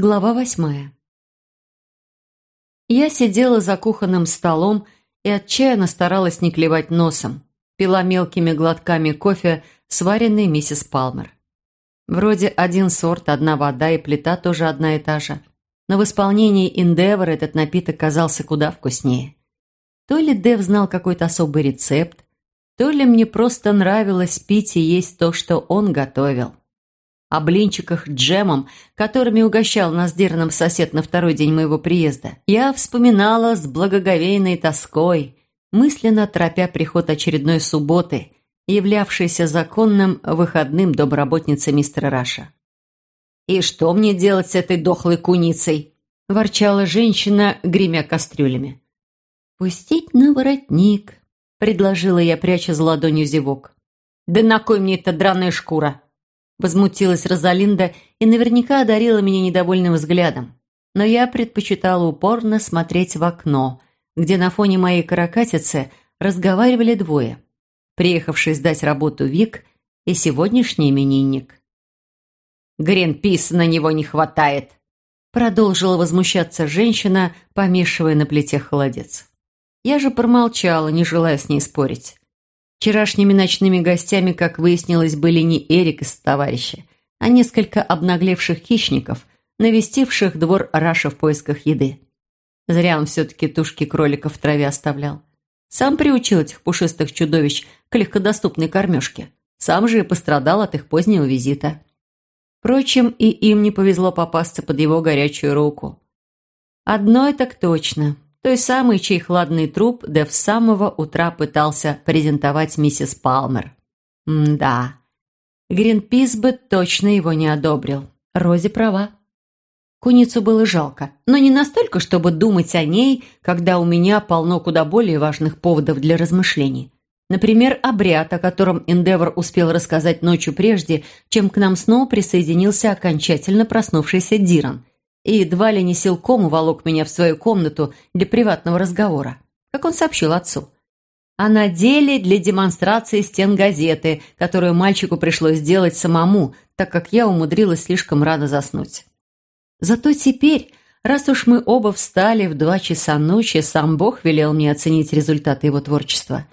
Глава восьмая. Я сидела за кухонным столом и отчаянно старалась не клевать носом. Пила мелкими глотками кофе, сваренный миссис Палмер. Вроде один сорт, одна вода и плита тоже одна и та же. Но в исполнении Endeavour этот напиток казался куда вкуснее. То ли Дэв знал какой-то особый рецепт, то ли мне просто нравилось пить и есть то, что он готовил о блинчиках джемом, которыми угощал нас дерном сосед на второй день моего приезда, я вспоминала с благоговейной тоской, мысленно торопя приход очередной субботы, являвшейся законным выходным домработницы мистера Раша. «И что мне делать с этой дохлой куницей?» – ворчала женщина, гремя кастрюлями. «Пустить на воротник», – предложила я, пряча за ладонью зевок. «Да на кой мне эта драная шкура?» Возмутилась Розалинда и наверняка одарила меня недовольным взглядом. Но я предпочитала упорно смотреть в окно, где на фоне моей каракатицы разговаривали двое. Приехавший сдать работу Вик и сегодняшний именинник. «Гринпис на него не хватает!» Продолжила возмущаться женщина, помешивая на плите холодец. Я же промолчала, не желая с ней спорить. Вчерашними ночными гостями, как выяснилось, были не Эрик и товарищи, а несколько обнаглевших хищников, навестивших двор Раша в поисках еды. Зря он все-таки тушки кроликов в траве оставлял. Сам приучил этих пушистых чудовищ к легкодоступной кормежке. Сам же и пострадал от их позднего визита. Впрочем, и им не повезло попасться под его горячую руку. Одно это точно той самой, чей хладный труп Дэв с самого утра пытался презентовать миссис Палмер. М-да. Гринпис бы точно его не одобрил. Рози права. Куницу было жалко, но не настолько, чтобы думать о ней, когда у меня полно куда более важных поводов для размышлений. Например, обряд, о котором Эндевор успел рассказать ночью прежде, чем к нам снова присоединился окончательно проснувшийся Диран и едва ли не силком уволок меня в свою комнату для приватного разговора, как он сообщил отцу. А на деле для демонстрации стен газеты, которую мальчику пришлось сделать самому, так как я умудрилась слишком рано заснуть. Зато теперь, раз уж мы оба встали в два часа ночи, сам Бог велел мне оценить результаты его творчества.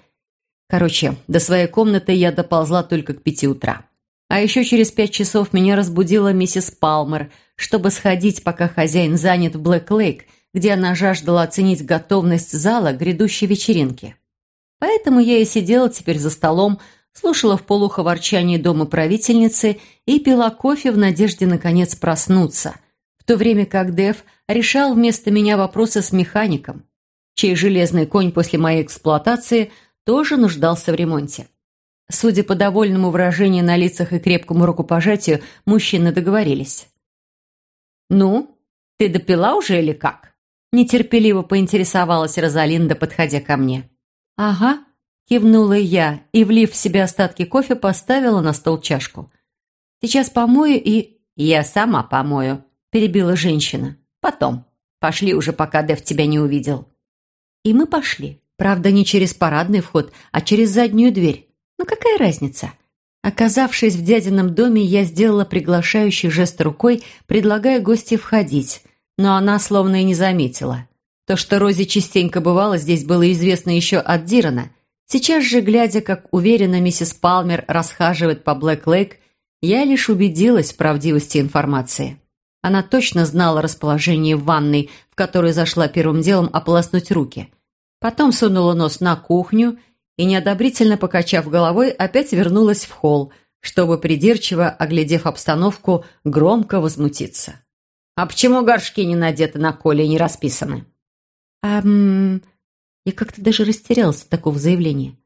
Короче, до своей комнаты я доползла только к пяти утра. А еще через пять часов меня разбудила миссис Палмер – чтобы сходить, пока хозяин занят в Блэк-Лейк, где она жаждала оценить готовность зала к грядущей вечеринке. Поэтому я и сидела теперь за столом, слушала в полухо ворчание дома правительницы и пила кофе в надежде наконец проснуться, в то время как Дэв решал вместо меня вопросы с механиком, чей железный конь после моей эксплуатации тоже нуждался в ремонте. Судя по довольному выражению на лицах и крепкому рукопожатию, мужчины договорились. «Ну, ты допила уже или как?» Нетерпеливо поинтересовалась Розалинда, подходя ко мне. «Ага», – кивнула я и, влив в себя остатки кофе, поставила на стол чашку. «Сейчас помою и...» «Я сама помою», – перебила женщина. «Потом. Пошли уже, пока Дэв тебя не увидел». И мы пошли. Правда, не через парадный вход, а через заднюю дверь. Ну какая разница? Оказавшись в дядином доме, я сделала приглашающий жест рукой, предлагая гости входить, но она словно и не заметила. То, что Рози частенько бывало, здесь было известно еще от Дирана. Сейчас же, глядя, как уверенно миссис Палмер расхаживает по Блэк-Лейк, я лишь убедилась в правдивости информации. Она точно знала расположение в ванной, в которую зашла первым делом ополоснуть руки. Потом сунула нос на кухню и, неодобрительно покачав головой, опять вернулась в холл, чтобы, придирчиво оглядев обстановку, громко возмутиться. «А почему горшки не надеты на коле и не расписаны?» «А, Я как-то даже растерялась от такого заявления.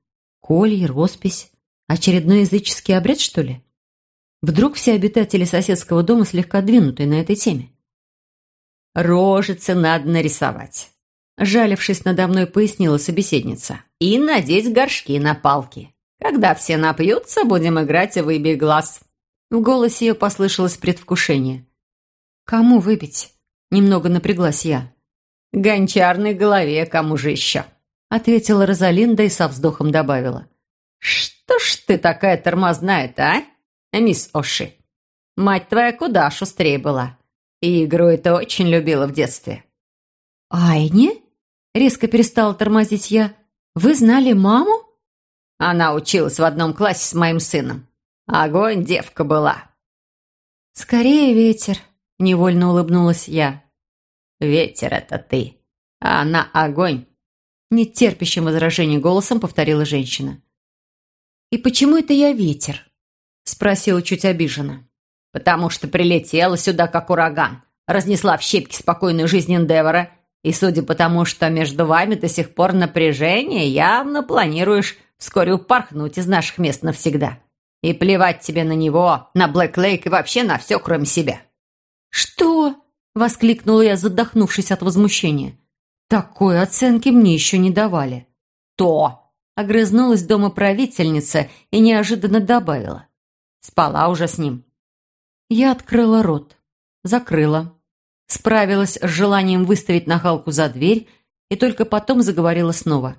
Колье, роспись. Очередной языческий обряд, что ли? Вдруг все обитатели соседского дома слегка двинуты на этой теме? «Рожицы надо нарисовать», Жалившись надо мной, пояснила собеседница. «И надеть горшки на палки. Когда все напьются, будем играть в «Выбей глаз». В голосе ее послышалось предвкушение. «Кому выбить?» Немного напряглась я. «Гончарной голове, кому же еще?» Ответила Розалинда и со вздохом добавила. «Что ж ты такая тормозная-то, а, мисс Оши? Мать твоя куда шустрее была. И игру это очень любила в детстве». «Айни?» — резко перестала тормозить я. «Вы знали маму?» Она училась в одном классе с моим сыном. Огонь девка была. «Скорее ветер», — невольно улыбнулась я. «Ветер — это ты, а она огонь», — нетерпящим возражений голосом повторила женщина. «И почему это я ветер?» — спросила чуть обиженно. «Потому что прилетела сюда, как ураган, разнесла в щепки спокойную жизнь Эндевора, и судя по тому, что между вами до сих пор напряжение, явно планируешь вскоре упорхнуть из наших мест навсегда. И плевать тебе на него, на Блэк Лейк и вообще на все, кроме себя». «Что?» — воскликнула я, задохнувшись от возмущения. «Такой оценки мне еще не давали». «То!» — огрызнулась домоправительница и неожиданно добавила. «Спала уже с ним». Я открыла рот, закрыла, справилась с желанием выставить нахалку за дверь и только потом заговорила снова.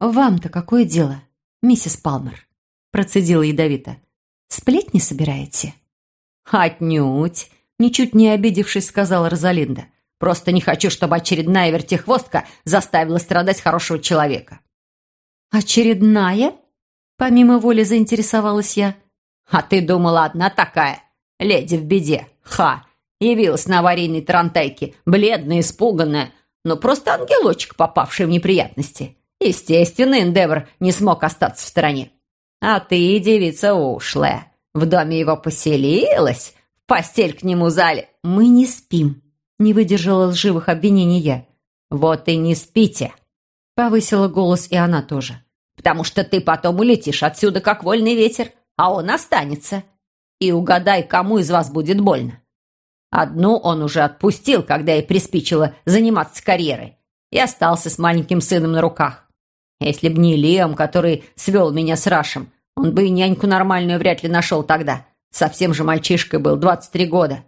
«Вам-то какое дело, миссис Палмер?» процедила ядовито. «Сплетни собираете?» «Отнюдь!» Ничуть не обидевшись, сказала Розалинда. «Просто не хочу, чтобы очередная вертихвостка заставила страдать хорошего человека». «Очередная?» Помимо воли заинтересовалась я. «А ты думала, одна такая? Леди в беде. Ха! Явилась на аварийной тарантайке, бледная, испуганная, но просто ангелочек, попавший в неприятности. Естественно, Эндевр не смог остаться в стороне. А ты, девица ушлая, в доме его поселилась, в постель к нему зали. Мы не спим, не выдержала лживых обвинений я. Вот и не спите, повысила голос и она тоже. Потому что ты потом улетишь отсюда, как вольный ветер, а он останется. И угадай, кому из вас будет больно. Одну он уже отпустил, когда ей приспичило заниматься карьерой, и остался с маленьким сыном на руках. Если б не Лем, который свел меня с Рашем, он бы и няньку нормальную вряд ли нашел тогда. Совсем же мальчишкой был, 23 года.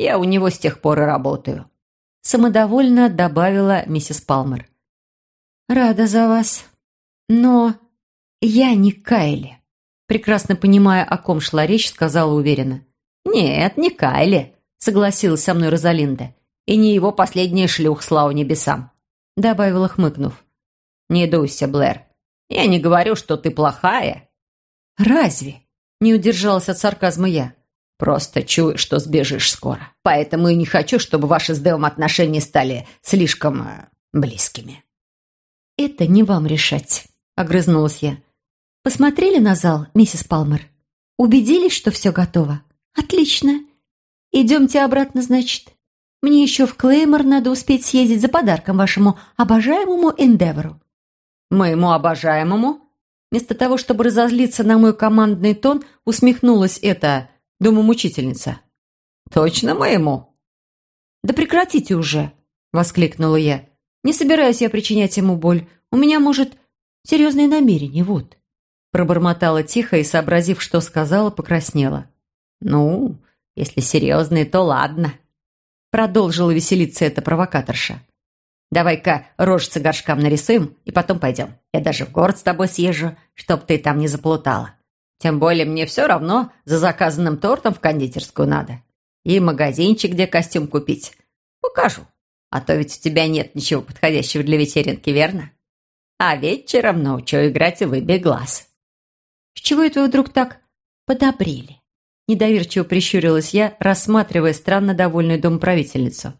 Я у него с тех пор и работаю». Самодовольно добавила миссис Палмер. «Рада за вас. Но я не Кайли». Прекрасно понимая, о ком шла речь, сказала уверенно. «Нет, не Кайли», — согласилась со мной Розалинда. «И не его последняя шлюх, слава небесам», — добавила, хмыкнув. «Не дуйся, Блэр. Я не говорю, что ты плохая». «Разве?» — не удержалась от сарказма я. «Просто чую, что сбежишь скоро. Поэтому и не хочу, чтобы ваши с Дэвом отношения стали слишком э, близкими». «Это не вам решать», — огрызнулась я. «Посмотрели на зал, миссис Палмер? Убедились, что все готово? Отлично. Идемте обратно, значит. Мне еще в Клеймор надо успеть съездить за подарком вашему обожаемому Эндевору. «Моему обожаемому?» Вместо того, чтобы разозлиться на мой командный тон, усмехнулась эта домомучительница. «Точно моему?» «Да прекратите уже!» — воскликнула я. «Не собираюсь я причинять ему боль. У меня, может, серьезные намерения, вот». Пробормотала тихо и, сообразив, что сказала, покраснела. «Ну, если серьезные, то ладно», — продолжила веселиться эта провокаторша. Давай-ка рожицы горшкам нарисуем, и потом пойдем. Я даже в город с тобой съезжу, чтоб ты там не заплутала. Тем более мне все равно за заказанным тортом в кондитерскую надо. И магазинчик, где костюм купить. Покажу. А то ведь у тебя нет ничего подходящего для вечеринки, верно? А вечером научу играть и выбей глаз. С чего это вы вдруг так подобрели? Недоверчиво прищурилась я, рассматривая странно довольную домоправительницу.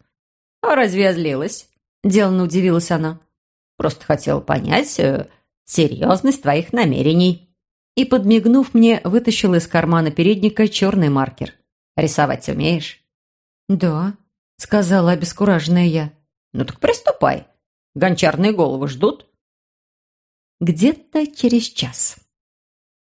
А разве я злилась? Деланно удивилась она. «Просто хотела понять э, серьезность твоих намерений». И, подмигнув мне, вытащила из кармана передника черный маркер. «Рисовать умеешь?» «Да», — сказала обескураженная я. «Ну так приступай. Гончарные головы ждут». Где-то через час.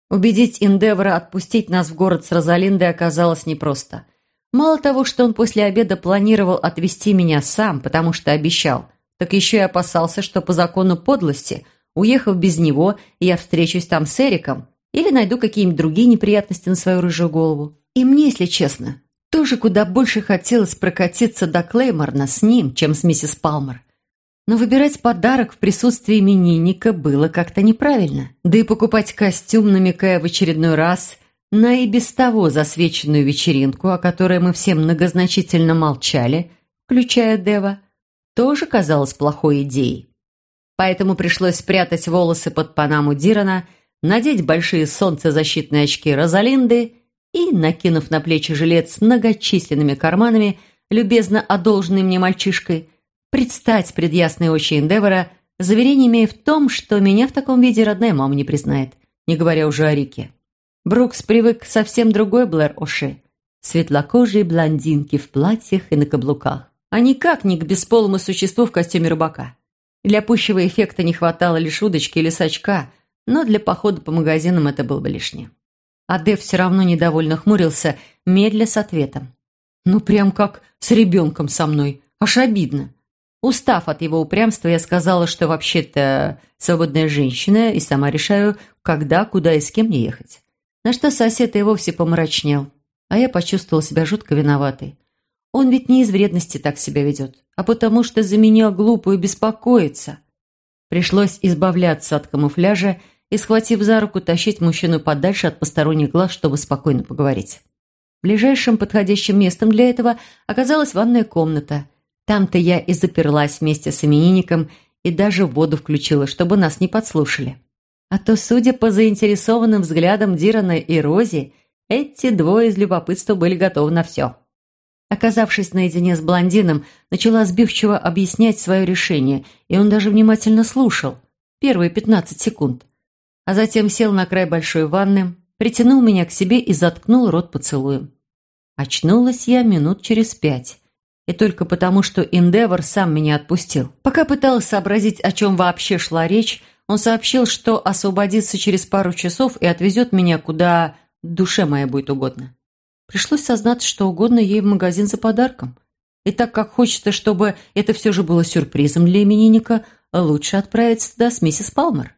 Убедить Индевора отпустить нас в город с Розалиндой оказалось непросто. Мало того, что он после обеда планировал отвезти меня сам, потому что обещал, так еще и опасался, что по закону подлости, уехав без него, я встречусь там с Эриком или найду какие-нибудь другие неприятности на свою рыжую голову. И мне, если честно, тоже куда больше хотелось прокатиться до Клейморна с ним, чем с миссис Палмер. Но выбирать подарок в присутствии именинника было как-то неправильно. Да и покупать костюм, намекая в очередной раз на и без того засвеченную вечеринку, о которой мы все многозначительно молчали, включая Дева, тоже казалась плохой идеей. Поэтому пришлось спрятать волосы под панаму Дирана, надеть большие солнцезащитные очки Розалинды и, накинув на плечи жилет с многочисленными карманами, любезно одолженный мне мальчишкой, предстать пред ясной очи Эндевора, заверениями в том, что меня в таком виде родная мама не признает, не говоря уже о Рике. Брукс привык к совсем другой Блэр Оши. Светлокожие блондинки в платьях и на каблуках. А никак не к бесполому существу в костюме рыбака. Для пущего эффекта не хватало лишь удочки или сачка, но для похода по магазинам это было бы лишнее. А Дэв все равно недовольно хмурился, медля с ответом. «Ну, прям как с ребенком со мной. Аж обидно». Устав от его упрямства, я сказала, что вообще-то свободная женщина и сама решаю, когда, куда и с кем мне ехать. На что сосед и вовсе помрачнел, а я почувствовал себя жутко виноватой. Он ведь не из вредности так себя ведет, а потому что за меня глупую беспокоится. Пришлось избавляться от камуфляжа и, схватив за руку, тащить мужчину подальше от посторонних глаз, чтобы спокойно поговорить. Ближайшим подходящим местом для этого оказалась ванная комната. Там-то я и заперлась вместе с именинником и даже воду включила, чтобы нас не подслушали. А то, судя по заинтересованным взглядам Дирана и Рози, эти двое из любопытства были готовы на все. Оказавшись наедине с блондином, начала сбивчиво объяснять свое решение, и он даже внимательно слушал, первые 15 секунд. А затем сел на край большой ванны, притянул меня к себе и заткнул рот поцелуем. Очнулась я минут через пять. И только потому, что Эндевор сам меня отпустил. Пока пыталась сообразить, о чем вообще шла речь, он сообщил, что освободится через пару часов и отвезет меня, куда душе моя будет угодно. Пришлось сознаться, что угодно ей в магазин за подарком. И так как хочется, чтобы это все же было сюрпризом для именинника, лучше отправиться туда с миссис Палмер.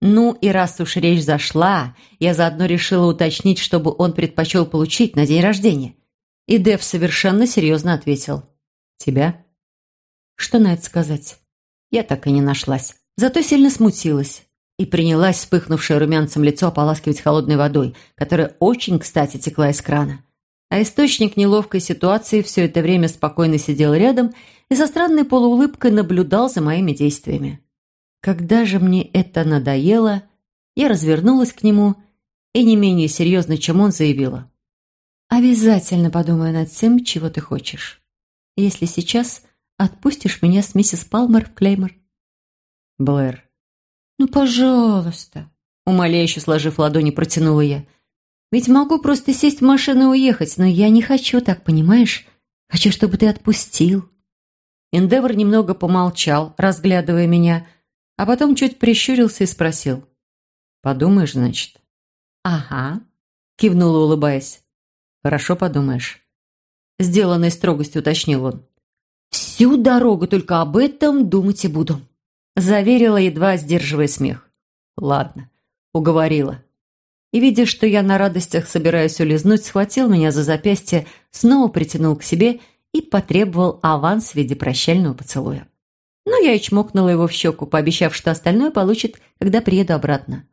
Ну и раз уж речь зашла, я заодно решила уточнить, чтобы он предпочел получить на день рождения. И Дэв совершенно серьезно ответил. «Тебя?» Что на это сказать? Я так и не нашлась. Зато сильно смутилась и принялась вспыхнувшее румянцем лицо ополаскивать холодной водой, которая очень кстати текла из крана. А источник неловкой ситуации все это время спокойно сидел рядом и со странной полуулыбкой наблюдал за моими действиями. Когда же мне это надоело, я развернулась к нему и не менее серьезно, чем он, заявила. «Обязательно подумаю над тем, чего ты хочешь. Если сейчас отпустишь меня с миссис Палмер в Клеймор». Блэр. «Ну, пожалуйста», — умоляюще сложив ладони, протянула я. «Ведь могу просто сесть в машину и уехать, но я не хочу так, понимаешь? Хочу, чтобы ты отпустил». Эндевор немного помолчал, разглядывая меня, а потом чуть прищурился и спросил. «Подумаешь, значит?» «Ага», — кивнула, улыбаясь. «Хорошо подумаешь». Сделанной строгостью уточнил он. «Всю дорогу только об этом думать и буду». Заверила, едва сдерживая смех. Ладно, уговорила. И, видя, что я на радостях собираюсь улизнуть, схватил меня за запястье, снова притянул к себе и потребовал аванс в виде прощального поцелуя. Но я и чмокнула его в щеку, пообещав, что остальное получит, когда приеду обратно.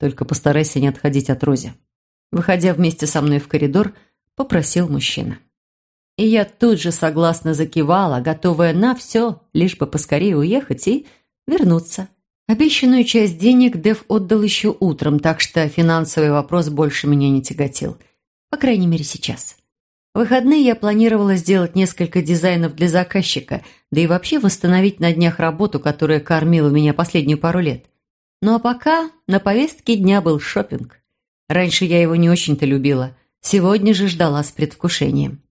Только постарайся не отходить от Рози. Выходя вместе со мной в коридор, попросил мужчина. И я тут же согласно закивала, готовая на все, лишь бы поскорее уехать и вернуться. Обещанную часть денег Дев отдал еще утром, так что финансовый вопрос больше меня не тяготил. По крайней мере, сейчас. В выходные я планировала сделать несколько дизайнов для заказчика, да и вообще восстановить на днях работу, которая кормила меня последнюю пару лет. Ну а пока на повестке дня был шопинг. Раньше я его не очень-то любила, сегодня же ждала с предвкушением.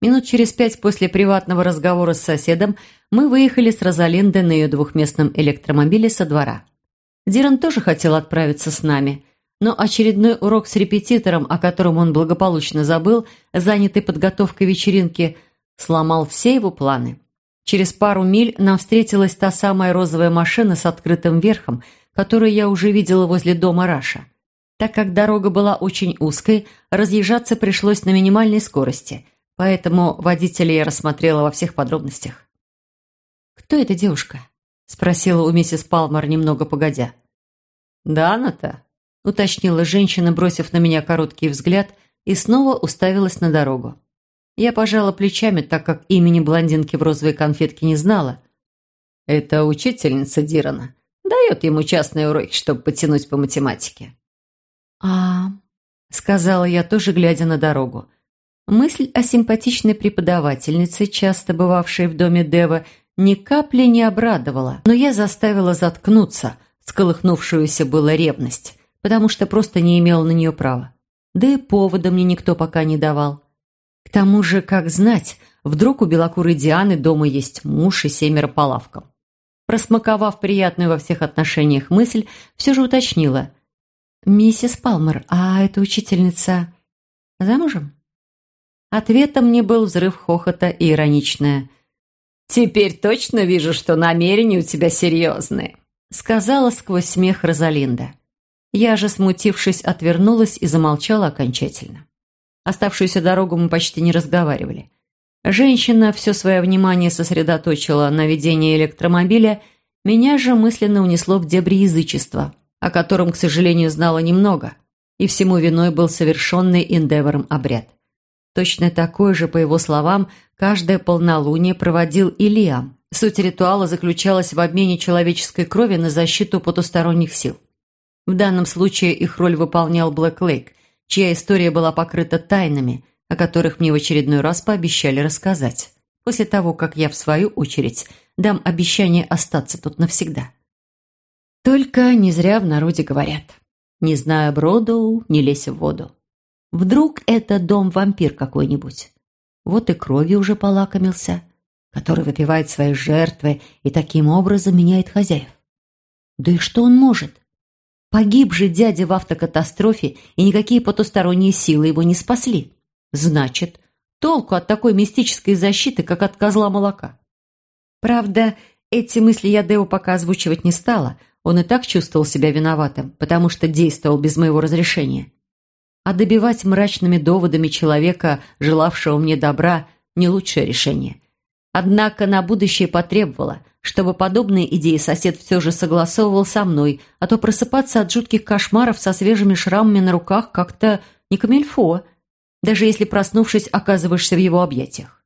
Минут через пять после приватного разговора с соседом мы выехали с Розалинды на ее двухместном электромобиле со двора. Диран тоже хотел отправиться с нами, но очередной урок с репетитором, о котором он благополучно забыл, занятый подготовкой вечеринки, сломал все его планы. Через пару миль нам встретилась та самая розовая машина с открытым верхом, которую я уже видела возле дома Раша. Так как дорога была очень узкой, разъезжаться пришлось на минимальной скорости – поэтому водителя я рассмотрела во всех подробностях. «Кто эта девушка?» – спросила у миссис Палмер немного погодя. «Да она-то», – уточнила женщина, бросив на меня короткий взгляд, и снова уставилась на дорогу. Я пожала плечами, так как имени блондинки в розовой конфетке не знала. «Это учительница Дирана. Дает ему частные уроки, чтобы потянуть по математике». «А...» – сказала я, тоже глядя на дорогу. Мысль о симпатичной преподавательнице, часто бывавшей в доме Дева, ни капли не обрадовала, но я заставила заткнуться сколыхнувшуюся была ревность, потому что просто не имела на нее права. Да и повода мне никто пока не давал. К тому же, как знать, вдруг у белокурой Дианы дома есть муж и семеро по лавкам. Просмаковав приятную во всех отношениях мысль, все же уточнила. «Миссис Палмер, а эта учительница замужем?» Ответом мне был взрыв хохота и ироничное. «Теперь точно вижу, что намерения у тебя серьезные», сказала сквозь смех Розалинда. Я же, смутившись, отвернулась и замолчала окончательно. Оставшуюся дорогу мы почти не разговаривали. Женщина все свое внимание сосредоточила на ведении электромобиля, меня же мысленно унесло в дебри язычества, о котором, к сожалению, знала немного, и всему виной был совершенный Индевором обряд. Точно такой же, по его словам, каждое полнолуние проводил и Лиам. Суть ритуала заключалась в обмене человеческой крови на защиту потусторонних сил. В данном случае их роль выполнял Блэк Лейк, чья история была покрыта тайнами, о которых мне в очередной раз пообещали рассказать, после того, как я, в свою очередь, дам обещание остаться тут навсегда. Только не зря в народе говорят «Не зная броду, не лезь в воду». Вдруг это дом-вампир какой-нибудь? Вот и кровью уже полакомился, который выпивает свои жертвы и таким образом меняет хозяев. Да и что он может? Погиб же дядя в автокатастрофе, и никакие потусторонние силы его не спасли. Значит, толку от такой мистической защиты, как от козла молока. Правда, эти мысли я Дэу пока озвучивать не стала. Он и так чувствовал себя виноватым, потому что действовал без моего разрешения. А добивать мрачными доводами человека, желавшего мне добра, не лучшее решение. Однако на будущее потребовало, чтобы подобные идеи сосед все же согласовывал со мной, а то просыпаться от жутких кошмаров со свежими шрамами на руках как-то не камельфо, даже если, проснувшись, оказываешься в его объятиях.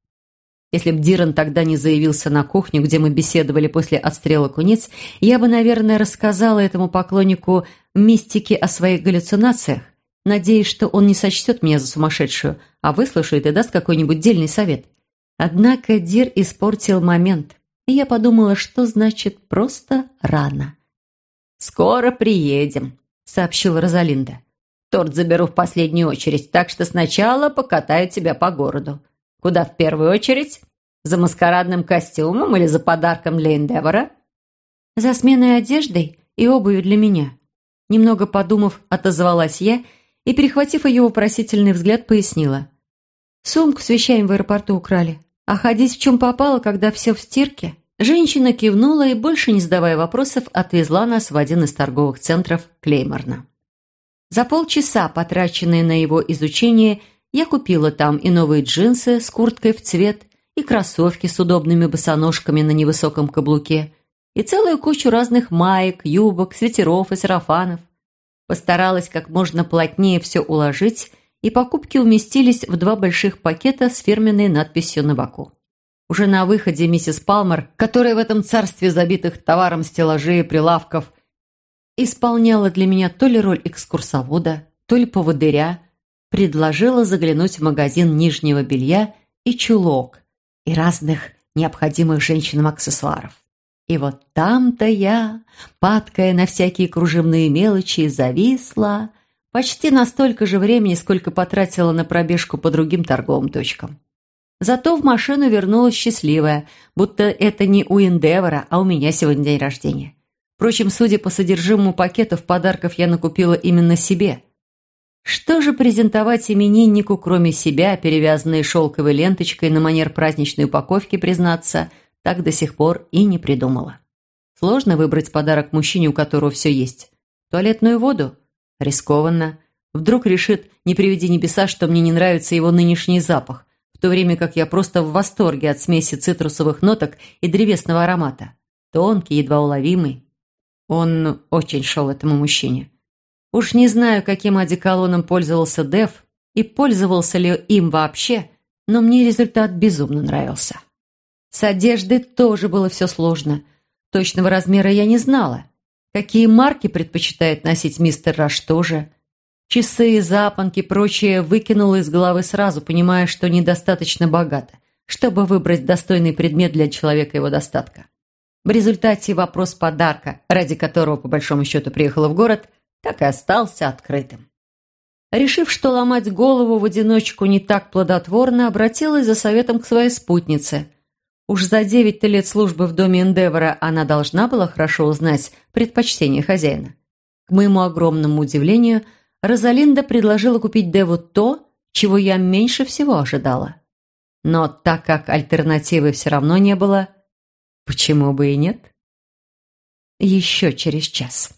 Если б Диран тогда не заявился на кухню, где мы беседовали после отстрела куниц, я бы, наверное, рассказала этому поклоннику мистики о своих галлюцинациях, надеясь, что он не сочтет меня за сумасшедшую, а выслушает и даст какой-нибудь дельный совет. Однако Дир испортил момент, и я подумала, что значит «просто рано». «Скоро приедем», — сообщила Розалинда. «Торт заберу в последнюю очередь, так что сначала покатаю тебя по городу. Куда в первую очередь? За маскарадным костюмом или за подарком для Эндевора?» «За сменой одеждой и обувью для меня». Немного подумав, отозвалась я — и, перехватив ее вопросительный взгляд, пояснила. «Сумку с вещами в аэропорту украли. А ходить в чем попало, когда все в стирке?» Женщина кивнула и, больше не задавая вопросов, отвезла нас в один из торговых центров Клейморна. За полчаса, потраченные на его изучение, я купила там и новые джинсы с курткой в цвет, и кроссовки с удобными босоножками на невысоком каблуке, и целую кучу разных маек, юбок, свитеров и сарафанов. Постаралась как можно плотнее все уложить, и покупки уместились в два больших пакета с фирменной надписью на боку. Уже на выходе миссис Палмер, которая в этом царстве забитых товаром стеллажей и прилавков исполняла для меня то ли роль экскурсовода, то ли поводыря, предложила заглянуть в магазин нижнего белья и чулок, и разных необходимых женщинам аксессуаров. И вот там-то я, падкая на всякие кружевные мелочи, зависла почти на столько же времени, сколько потратила на пробежку по другим торговым точкам. Зато в машину вернулась счастливая, будто это не у Эндевора, а у меня сегодня день рождения. Впрочем, судя по содержимому пакетов, подарков я накупила именно себе. Что же презентовать имениннику, кроме себя, перевязанной шелковой ленточкой на манер праздничной упаковки, признаться – так до сих пор и не придумала. Сложно выбрать подарок мужчине, у которого все есть. Туалетную воду? Рискованно. Вдруг решит, не приведи небеса, что мне не нравится его нынешний запах, в то время как я просто в восторге от смеси цитрусовых ноток и древесного аромата. Тонкий, едва уловимый. Он очень шел этому мужчине. Уж не знаю, каким одеколоном пользовался Дев и пользовался ли им вообще, но мне результат безумно нравился. С одеждой тоже было все сложно. Точного размера я не знала. Какие марки предпочитает носить мистер Раш тоже. Часы, запонки, прочее выкинула из головы сразу, понимая, что недостаточно богато, чтобы выбрать достойный предмет для человека его достатка. В результате вопрос подарка, ради которого, по большому счету, приехала в город, так и остался открытым. Решив, что ломать голову в одиночку не так плодотворно, обратилась за советом к своей спутнице. Уж за девять лет службы в доме Эндевора она должна была хорошо узнать предпочтение хозяина. К моему огромному удивлению, Розалинда предложила купить Деву то, чего я меньше всего ожидала. Но так как альтернативы все равно не было, почему бы и нет? Еще через час.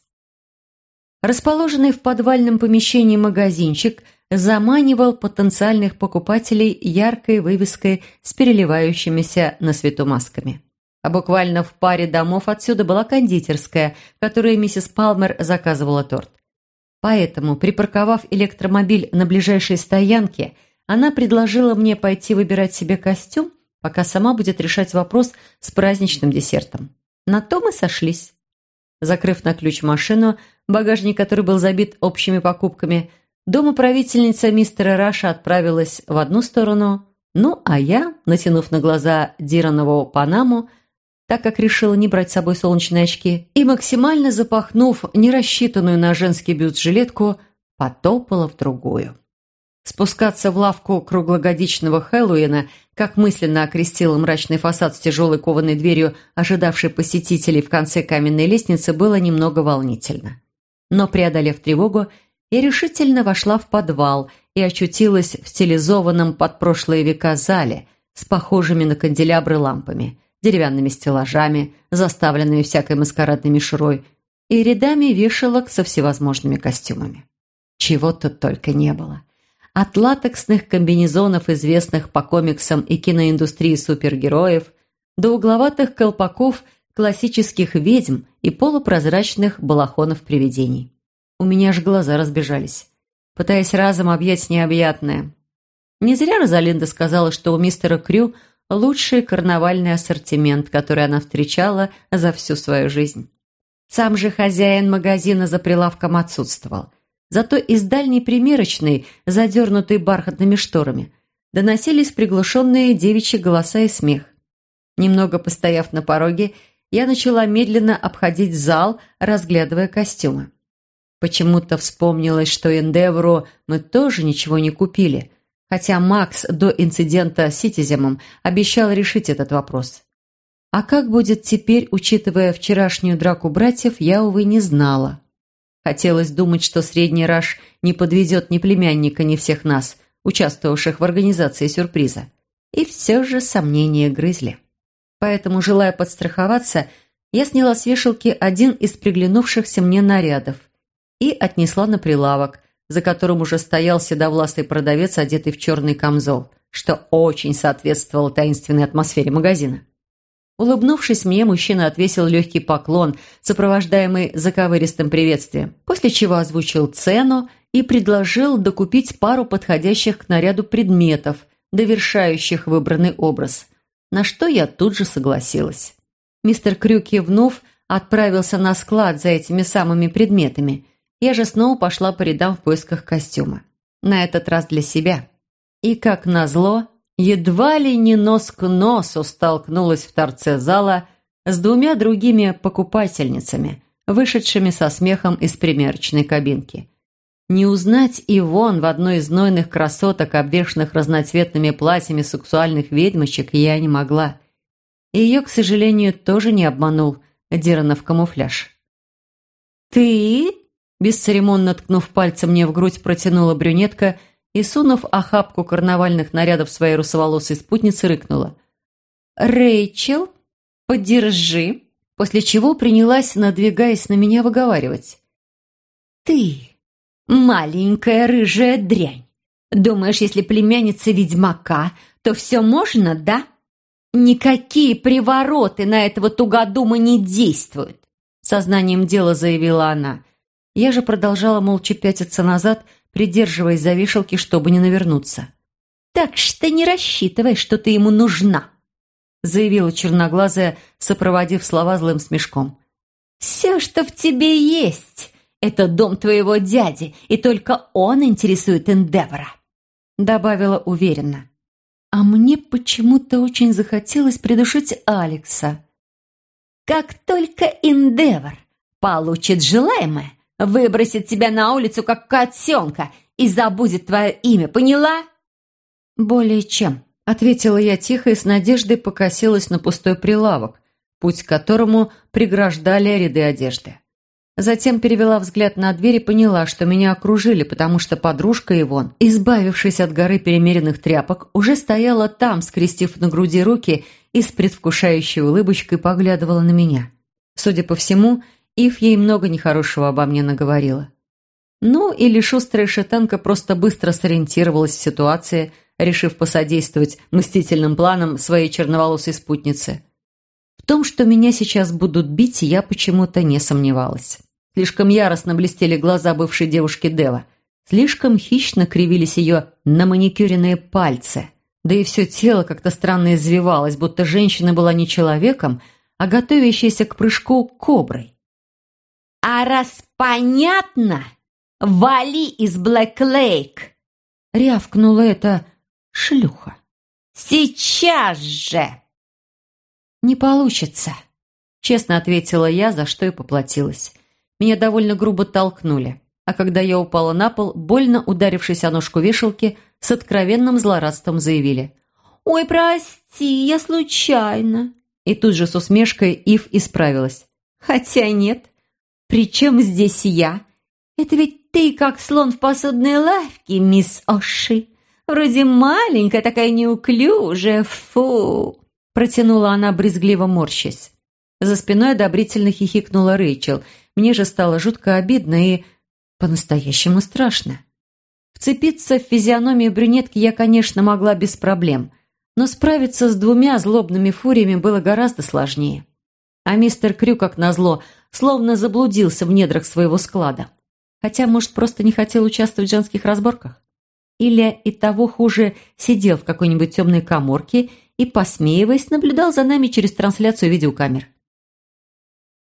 Расположенный в подвальном помещении магазинчик заманивал потенциальных покупателей яркой вывеской с переливающимися на свету масками. А буквально в паре домов отсюда была кондитерская, в которой миссис Палмер заказывала торт. Поэтому, припарковав электромобиль на ближайшей стоянке, она предложила мне пойти выбирать себе костюм, пока сама будет решать вопрос с праздничным десертом. На то мы сошлись. Закрыв на ключ машину, багажник который был забит общими покупками, домоправительница мистера Раша отправилась в одну сторону, ну а я, натянув на глаза Диранову панаму, так как решила не брать с собой солнечные очки, и максимально запахнув нерассчитанную на женский бюст жилетку, потопала в другую. Спускаться в лавку круглогодичного Хэллоуина, как мысленно окрестила мрачный фасад с тяжелой кованой дверью, ожидавшей посетителей в конце каменной лестницы, было немного волнительно. Но, преодолев тревогу, я решительно вошла в подвал и очутилась в стилизованном под прошлые века зале с похожими на канделябры лампами, деревянными стеллажами, заставленными всякой маскарадной мишурой, и рядами вешалок со всевозможными костюмами. Чего тут только не было. От латексных комбинезонов, известных по комиксам и киноиндустрии супергероев, до угловатых колпаков классических ведьм и полупрозрачных балахонов привидений. У меня аж глаза разбежались, пытаясь разом объять необъятное. Не зря Розалинда сказала, что у мистера Крю лучший карнавальный ассортимент, который она встречала за всю свою жизнь. Сам же хозяин магазина за прилавком отсутствовал – Зато из дальней примерочной, задернутой бархатными шторами, доносились приглушенные девичьи голоса и смех. Немного постояв на пороге, я начала медленно обходить зал, разглядывая костюмы. Почему-то вспомнилось, что Эндевру мы тоже ничего не купили, хотя Макс до инцидента с Ситиземом обещал решить этот вопрос. А как будет теперь, учитывая вчерашнюю драку братьев, я, увы, не знала. Хотелось думать, что средний раш не подведет ни племянника, ни всех нас, участвовавших в организации сюрприза. И все же сомнения грызли. Поэтому, желая подстраховаться, я сняла с вешалки один из приглянувшихся мне нарядов и отнесла на прилавок, за которым уже стоял седовласый продавец, одетый в черный камзол, что очень соответствовало таинственной атмосфере магазина. Улыбнувшись мне, мужчина отвесил легкий поклон, сопровождаемый заковыристым приветствием, после чего озвучил цену и предложил докупить пару подходящих к наряду предметов, довершающих выбранный образ, на что я тут же согласилась. Мистер Крю, кивнув, отправился на склад за этими самыми предметами. Я же снова пошла по рядам в поисках костюма. На этот раз для себя. И, как назло, едва ли не нос к носу столкнулась в торце зала с двумя другими покупательницами, вышедшими со смехом из примерочной кабинки. Не узнать Ивон в одной из знойных красоток, обвешанных разноцветными платьями сексуальных ведьмочек, я не могла. И ее, к сожалению, тоже не обманул Диранов камуфляж. «Ты?» – бесцеремонно ткнув пальцем мне в грудь, протянула брюнетка – и, сунув охапку карнавальных нарядов своей русоволосой спутницы, рыкнула. «Рэйчел, подержи!» После чего принялась, надвигаясь на меня, выговаривать. «Ты, маленькая рыжая дрянь, думаешь, если племянница ведьмака, то все можно, да? Никакие привороты на этого тугодума не действуют!» Сознанием дела заявила она. Я же продолжала молча пятиться назад, придерживаясь за вешалки, чтобы не навернуться. «Так что не рассчитывай, что ты ему нужна», заявила черноглазая, сопроводив слова злым смешком. «Все, что в тебе есть, это дом твоего дяди, и только он интересует Эндевора», добавила уверенно. А мне почему-то очень захотелось придушить Алекса. «Как только Эндевор получит желаемое, выбросит тебя на улицу, как котенка, и забудет твое имя, поняла?» «Более чем», — ответила я тихо и с надеждой покосилась на пустой прилавок, путь к которому преграждали ряды одежды. Затем перевела взгляд на дверь и поняла, что меня окружили, потому что подружка Ивон, избавившись от горы перемеренных тряпок, уже стояла там, скрестив на груди руки и с предвкушающей улыбочкой поглядывала на меня. Судя по всему, Ив ей много нехорошего обо мне наговорила. Ну, или шустрая шатанка просто быстро сориентировалась в ситуации, решив посодействовать мстительным планам своей черноволосой спутницы. В том, что меня сейчас будут бить, я почему-то не сомневалась. Слишком яростно блестели глаза бывшей девушки Дева. Слишком хищно кривились ее наманикюренные пальцы. Да и все тело как-то странно извивалось, будто женщина была не человеком, а готовящаяся к прыжку коброй. «А раз понятно, вали из Блэк-Лейк!» Рявкнула эта шлюха. «Сейчас же!» «Не получится», — честно ответила я, за что и поплатилась. Меня довольно грубо толкнули, а когда я упала на пол, больно ударившись о ножку вешалки, с откровенным злорадством заявили. «Ой, прости, я случайно». И тут же с усмешкой Ив исправилась. «Хотя нет. При чем здесь я? Это ведь ты как слон в посудной лавке, мисс Оши. Вроде маленькая, такая неуклюжая, фу!» Протянула она, брезгливо морщась. За спиной одобрительно хихикнула Рэйчел – мне же стало жутко обидно и по-настоящему страшно. Вцепиться в физиономию брюнетки я, конечно, могла без проблем, но справиться с двумя злобными фуриями было гораздо сложнее. А мистер Крю, как назло, словно заблудился в недрах своего склада. Хотя, может, просто не хотел участвовать в женских разборках? Или, и того хуже, сидел в какой-нибудь темной коморке и, посмеиваясь, наблюдал за нами через трансляцию видеокамер.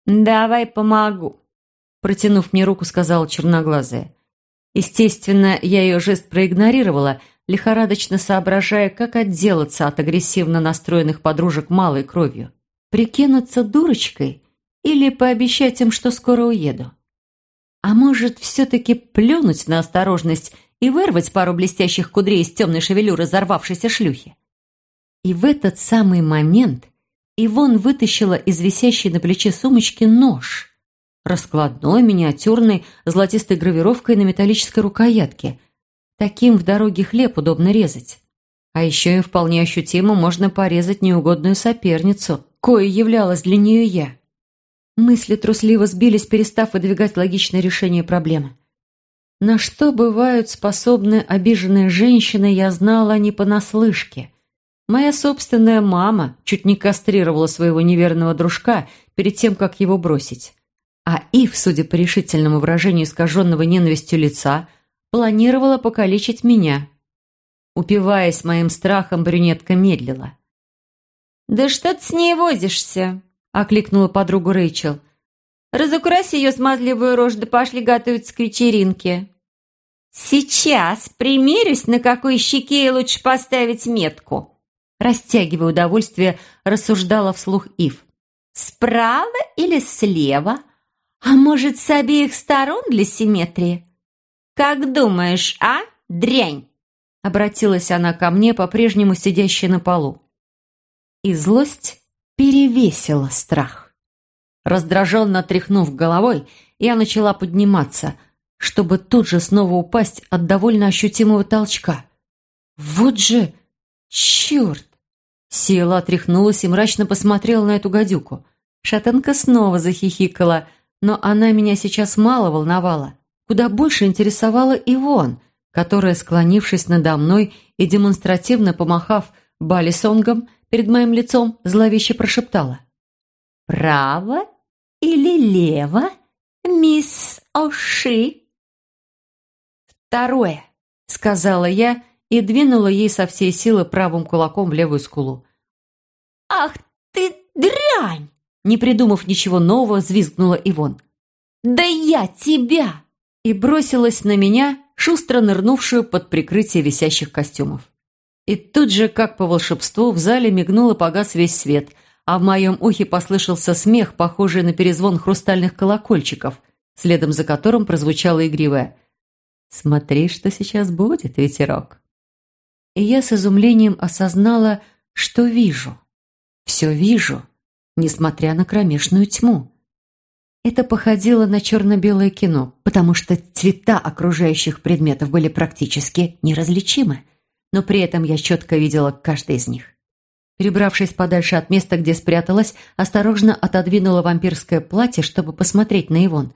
«Давай помогу», Протянув мне руку, сказала черноглазая. Естественно, я ее жест проигнорировала, лихорадочно соображая, как отделаться от агрессивно настроенных подружек малой кровью. Прикинуться дурочкой или пообещать им, что скоро уеду? А может, все-таки плюнуть на осторожность и вырвать пару блестящих кудрей из темной шевелюры взорвавшейся шлюхи? И в этот самый момент Ивон вытащила из висящей на плече сумочки нож – раскладной, миниатюрной, золотистой гравировкой на металлической рукоятке. Таким в дороге хлеб удобно резать. А еще и вполне ощутимо можно порезать неугодную соперницу, кое являлась для нее я. Мысли трусливо сбились, перестав выдвигать логичное решение проблемы. На что бывают способны обиженные женщины, я знала не понаслышке. Моя собственная мама чуть не кастрировала своего неверного дружка перед тем, как его бросить. А Ив, судя по решительному выражению искаженного ненавистью лица, планировала покалечить меня. Упиваясь моим страхом, брюнетка медлила. «Да что ты с ней возишься?» — окликнула подругу Рэйчел. «Разукрась ее смазливую рожь, да пошли готовиться к вечеринке». «Сейчас примерюсь, на какой щеке лучше поставить метку». Растягивая удовольствие, рассуждала вслух Ив. «Справа или слева?» А может, с обеих сторон для симметрии? Как думаешь, а, дрянь?» Обратилась она ко мне, по-прежнему сидящей на полу. И злость перевесила страх. Раздраженно тряхнув головой, я начала подниматься, чтобы тут же снова упасть от довольно ощутимого толчка. «Вот же... черт!» Сила отряхнулась и мрачно посмотрела на эту гадюку. Шатенка снова захихикала, но она меня сейчас мало волновала. Куда больше интересовала Ивон, которая, склонившись надо мной и демонстративно помахав балисонгом перед моим лицом, зловеще прошептала. «Право или лево? мисс Оши?» «Второе», — сказала я и двинула ей со всей силы правым кулаком в левую скулу. «Ах ты дрянь!» Не придумав ничего нового, взвизгнула Ивон. «Да я тебя!» И бросилась на меня, шустро нырнувшую под прикрытие висящих костюмов. И тут же, как по волшебству, в зале мигнул и погас весь свет, а в моем ухе послышался смех, похожий на перезвон хрустальных колокольчиков, следом за которым прозвучало игривое «Смотри, что сейчас будет, ветерок». И я с изумлением осознала, что вижу. Все вижу, несмотря на кромешную тьму. Это походило на черно-белое кино, потому что цвета окружающих предметов были практически неразличимы, но при этом я четко видела каждый из них. Перебравшись подальше от места, где спряталась, осторожно отодвинула вампирское платье, чтобы посмотреть на Ивон.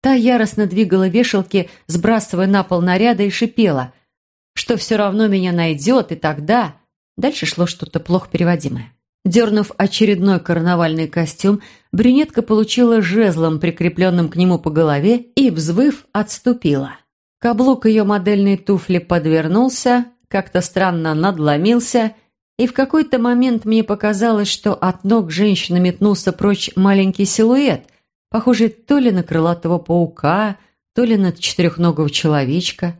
Та яростно двигала вешалки, сбрасывая на пол наряды и шипела, что все равно меня найдет, и тогда... Дальше шло что-то плохо переводимое. Дернув очередной карнавальный костюм, брюнетка получила жезлом, прикрепленным к нему по голове, и, взвыв, отступила. Каблук ее модельной туфли подвернулся, как-то странно надломился, и в какой-то момент мне показалось, что от ног женщины метнулся прочь маленький силуэт, похожий то ли на крылатого паука, то ли на четырехногого человечка,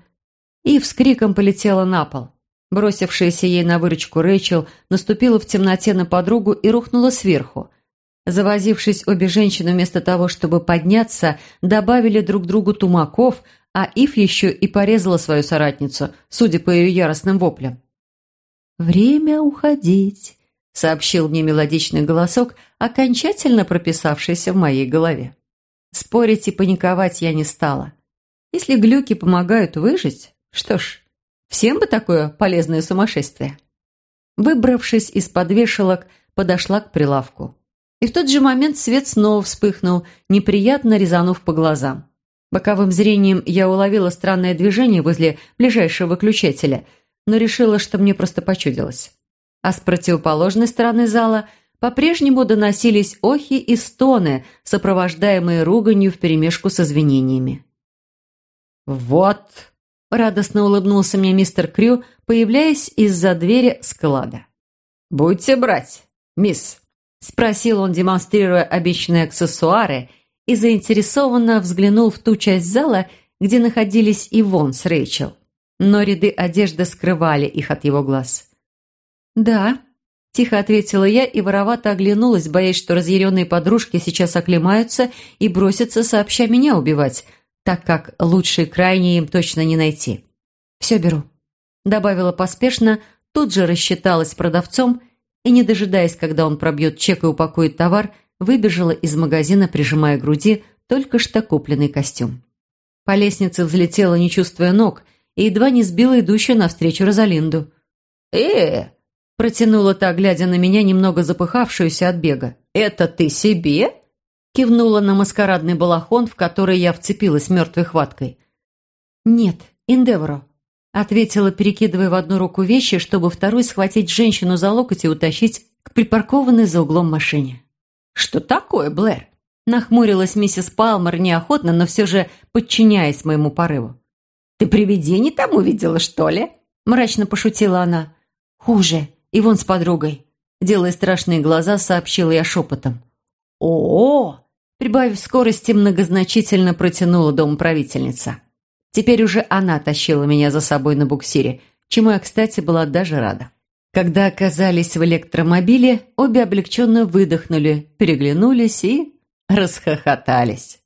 и вскриком полетела на пол. Бросившаяся ей на выручку Рэйчел наступила в темноте на подругу и рухнула сверху. Завозившись, обе женщины вместо того, чтобы подняться, добавили друг другу тумаков, а Ив еще и порезала свою соратницу, судя по ее яростным воплям. «Время уходить», — сообщил мне мелодичный голосок, окончательно прописавшийся в моей голове. Спорить и паниковать я не стала. Если глюки помогают выжить, что ж, Всем бы такое полезное сумасшествие. Выбравшись из-под вешалок, подошла к прилавку. И в тот же момент свет снова вспыхнул, неприятно резанув по глазам. Боковым зрением я уловила странное движение возле ближайшего выключателя, но решила, что мне просто почудилось. А с противоположной стороны зала по-прежнему доносились охи и стоны, сопровождаемые руганью вперемешку с извинениями. «Вот!» Радостно улыбнулся мне мистер Крю, появляясь из-за двери склада. «Будьте брать, мисс?» Спросил он, демонстрируя обещанные аксессуары, и заинтересованно взглянул в ту часть зала, где находились Ивон с Рэйчел. Но ряды одежды скрывали их от его глаз. «Да», – тихо ответила я и воровато оглянулась, боясь, что разъяренные подружки сейчас оклемаются и бросятся сообща меня убивать – так как лучшей крайней им точно не найти. «Все беру», – добавила поспешно, тут же рассчиталась продавцом и, не дожидаясь, когда он пробьет чек и упакует товар, выбежала из магазина, прижимая к груди только что купленный костюм. По лестнице взлетела, не чувствуя ног, и едва не сбила идущую навстречу Розалинду. э протянула та, глядя на меня, немного запыхавшуюся от бега. «Это ты себе?» Кивнула на маскарадный балахон, в который я вцепилась мертвой хваткой. «Нет, Индеворо», — ответила, перекидывая в одну руку вещи, чтобы второй схватить женщину за локоть и утащить к припаркованной за углом машине. «Что такое, Блэр?» Нахмурилась миссис Палмер неохотно, но все же подчиняясь моему порыву. «Ты привидение там увидела, что ли?» Мрачно пошутила она. «Хуже. И вон с подругой». Делая страшные глаза, сообщила я шепотом. «О, Прибавив скорости, многозначительно протянула домоправительница. Теперь уже она тащила меня за собой на буксире, чему я, кстати, была даже рада. Когда оказались в электромобиле, обе облегченно выдохнули, переглянулись и расхохотались.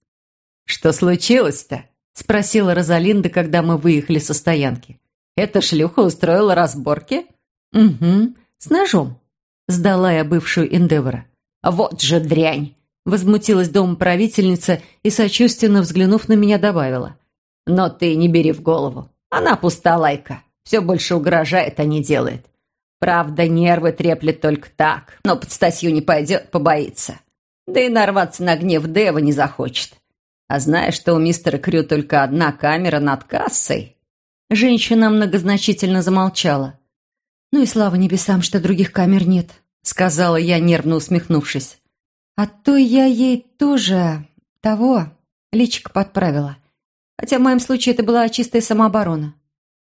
«Что случилось-то?» – спросила Розалинда, когда мы выехали со стоянки. «Эта шлюха устроила разборки?» «Угу, с ножом», – сдала я бывшую Эндевора. «Вот же дрянь!» Возмутилась домоправительница и, сочувственно взглянув на меня, добавила. «Но ты не бери в голову. Она пустолайка. Все больше угрожает, а не делает. Правда, нервы треплет только так, но под статью не пойдет, побоится. Да и нарваться на гнев Дева не захочет. А знаешь, что у мистера Крю только одна камера над кассой?» Женщина многозначительно замолчала. «Ну и слава небесам, что других камер нет», — сказала я, нервно усмехнувшись. А то я ей тоже того Личико подправила. Хотя в моем случае это была чистая самооборона.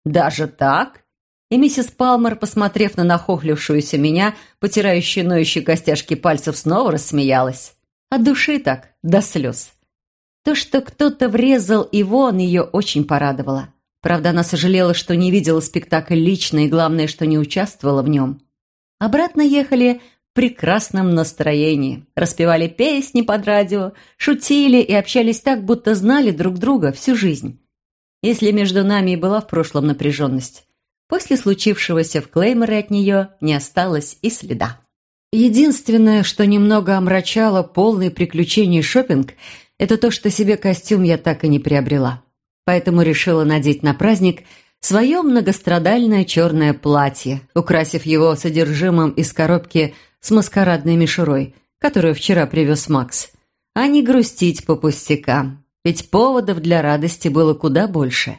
«Даже так?» И миссис Палмер, посмотрев на нахохлившуюся меня, потирающую ноющие костяшки пальцев, снова рассмеялась. От души так, до слез. То, что кто-то врезал и вон, ее очень порадовало. Правда, она сожалела, что не видела спектакль лично и, главное, что не участвовала в нем. Обратно ехали прекрасном настроении. Распевали песни под радио, шутили и общались так, будто знали друг друга всю жизнь. Если между нами и была в прошлом напряженность, после случившегося в Клейморе от нее не осталось и следа. Единственное, что немного омрачало полные приключения шопинг, это то, что себе костюм я так и не приобрела. Поэтому решила надеть на праздник свое многострадальное черное платье, украсив его содержимым из коробки с маскарадной мишурой, которую вчера привез Макс, а не грустить по пустякам, ведь поводов для радости было куда больше.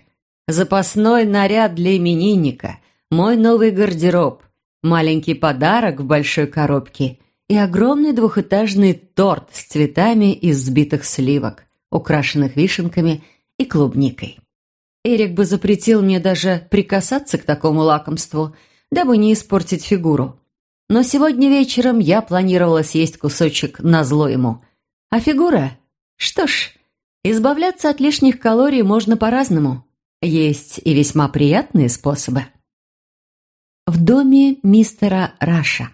Запасной наряд для именинника, мой новый гардероб, маленький подарок в большой коробке и огромный двухэтажный торт с цветами из взбитых сливок, украшенных вишенками и клубникой. Эрик бы запретил мне даже прикасаться к такому лакомству, дабы не испортить фигуру. Но сегодня вечером я планировала съесть кусочек на зло ему. А фигура? Что ж, избавляться от лишних калорий можно по-разному. Есть и весьма приятные способы в доме мистера Раша.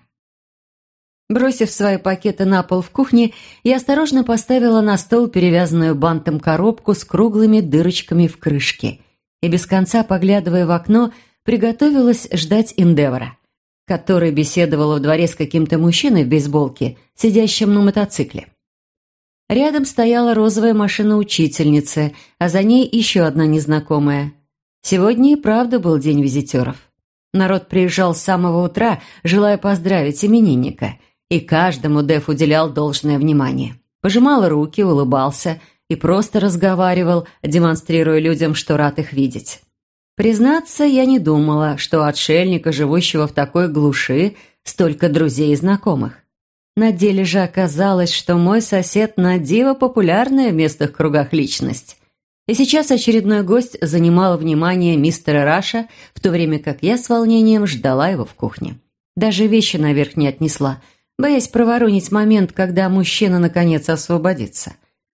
Бросив свои пакеты на пол в кухне, я осторожно поставила на стол перевязанную бантом коробку с круглыми дырочками в крышке и без конца, поглядывая в окно, приготовилась ждать Индевора, который беседовал во дворе с каким-то мужчиной в бейсболке, сидящим на мотоцикле. Рядом стояла розовая машина учительницы, а за ней еще одна незнакомая. Сегодня и правда был день визитеров. Народ приезжал с самого утра, желая поздравить именинника, и каждому Деф уделял должное внимание. Пожимал руки, улыбался и просто разговаривал, демонстрируя людям, что рад их видеть. Признаться, я не думала, что отшельника, живущего в такой глуши, столько друзей и знакомых. На деле же оказалось, что мой сосед на диво популярная в местных кругах личность. И сейчас очередной гость занимал внимание мистера Раша, в то время как я с волнением ждала его в кухне. Даже вещи наверх не отнесла, боясь проворонить момент, когда мужчина наконец освободится.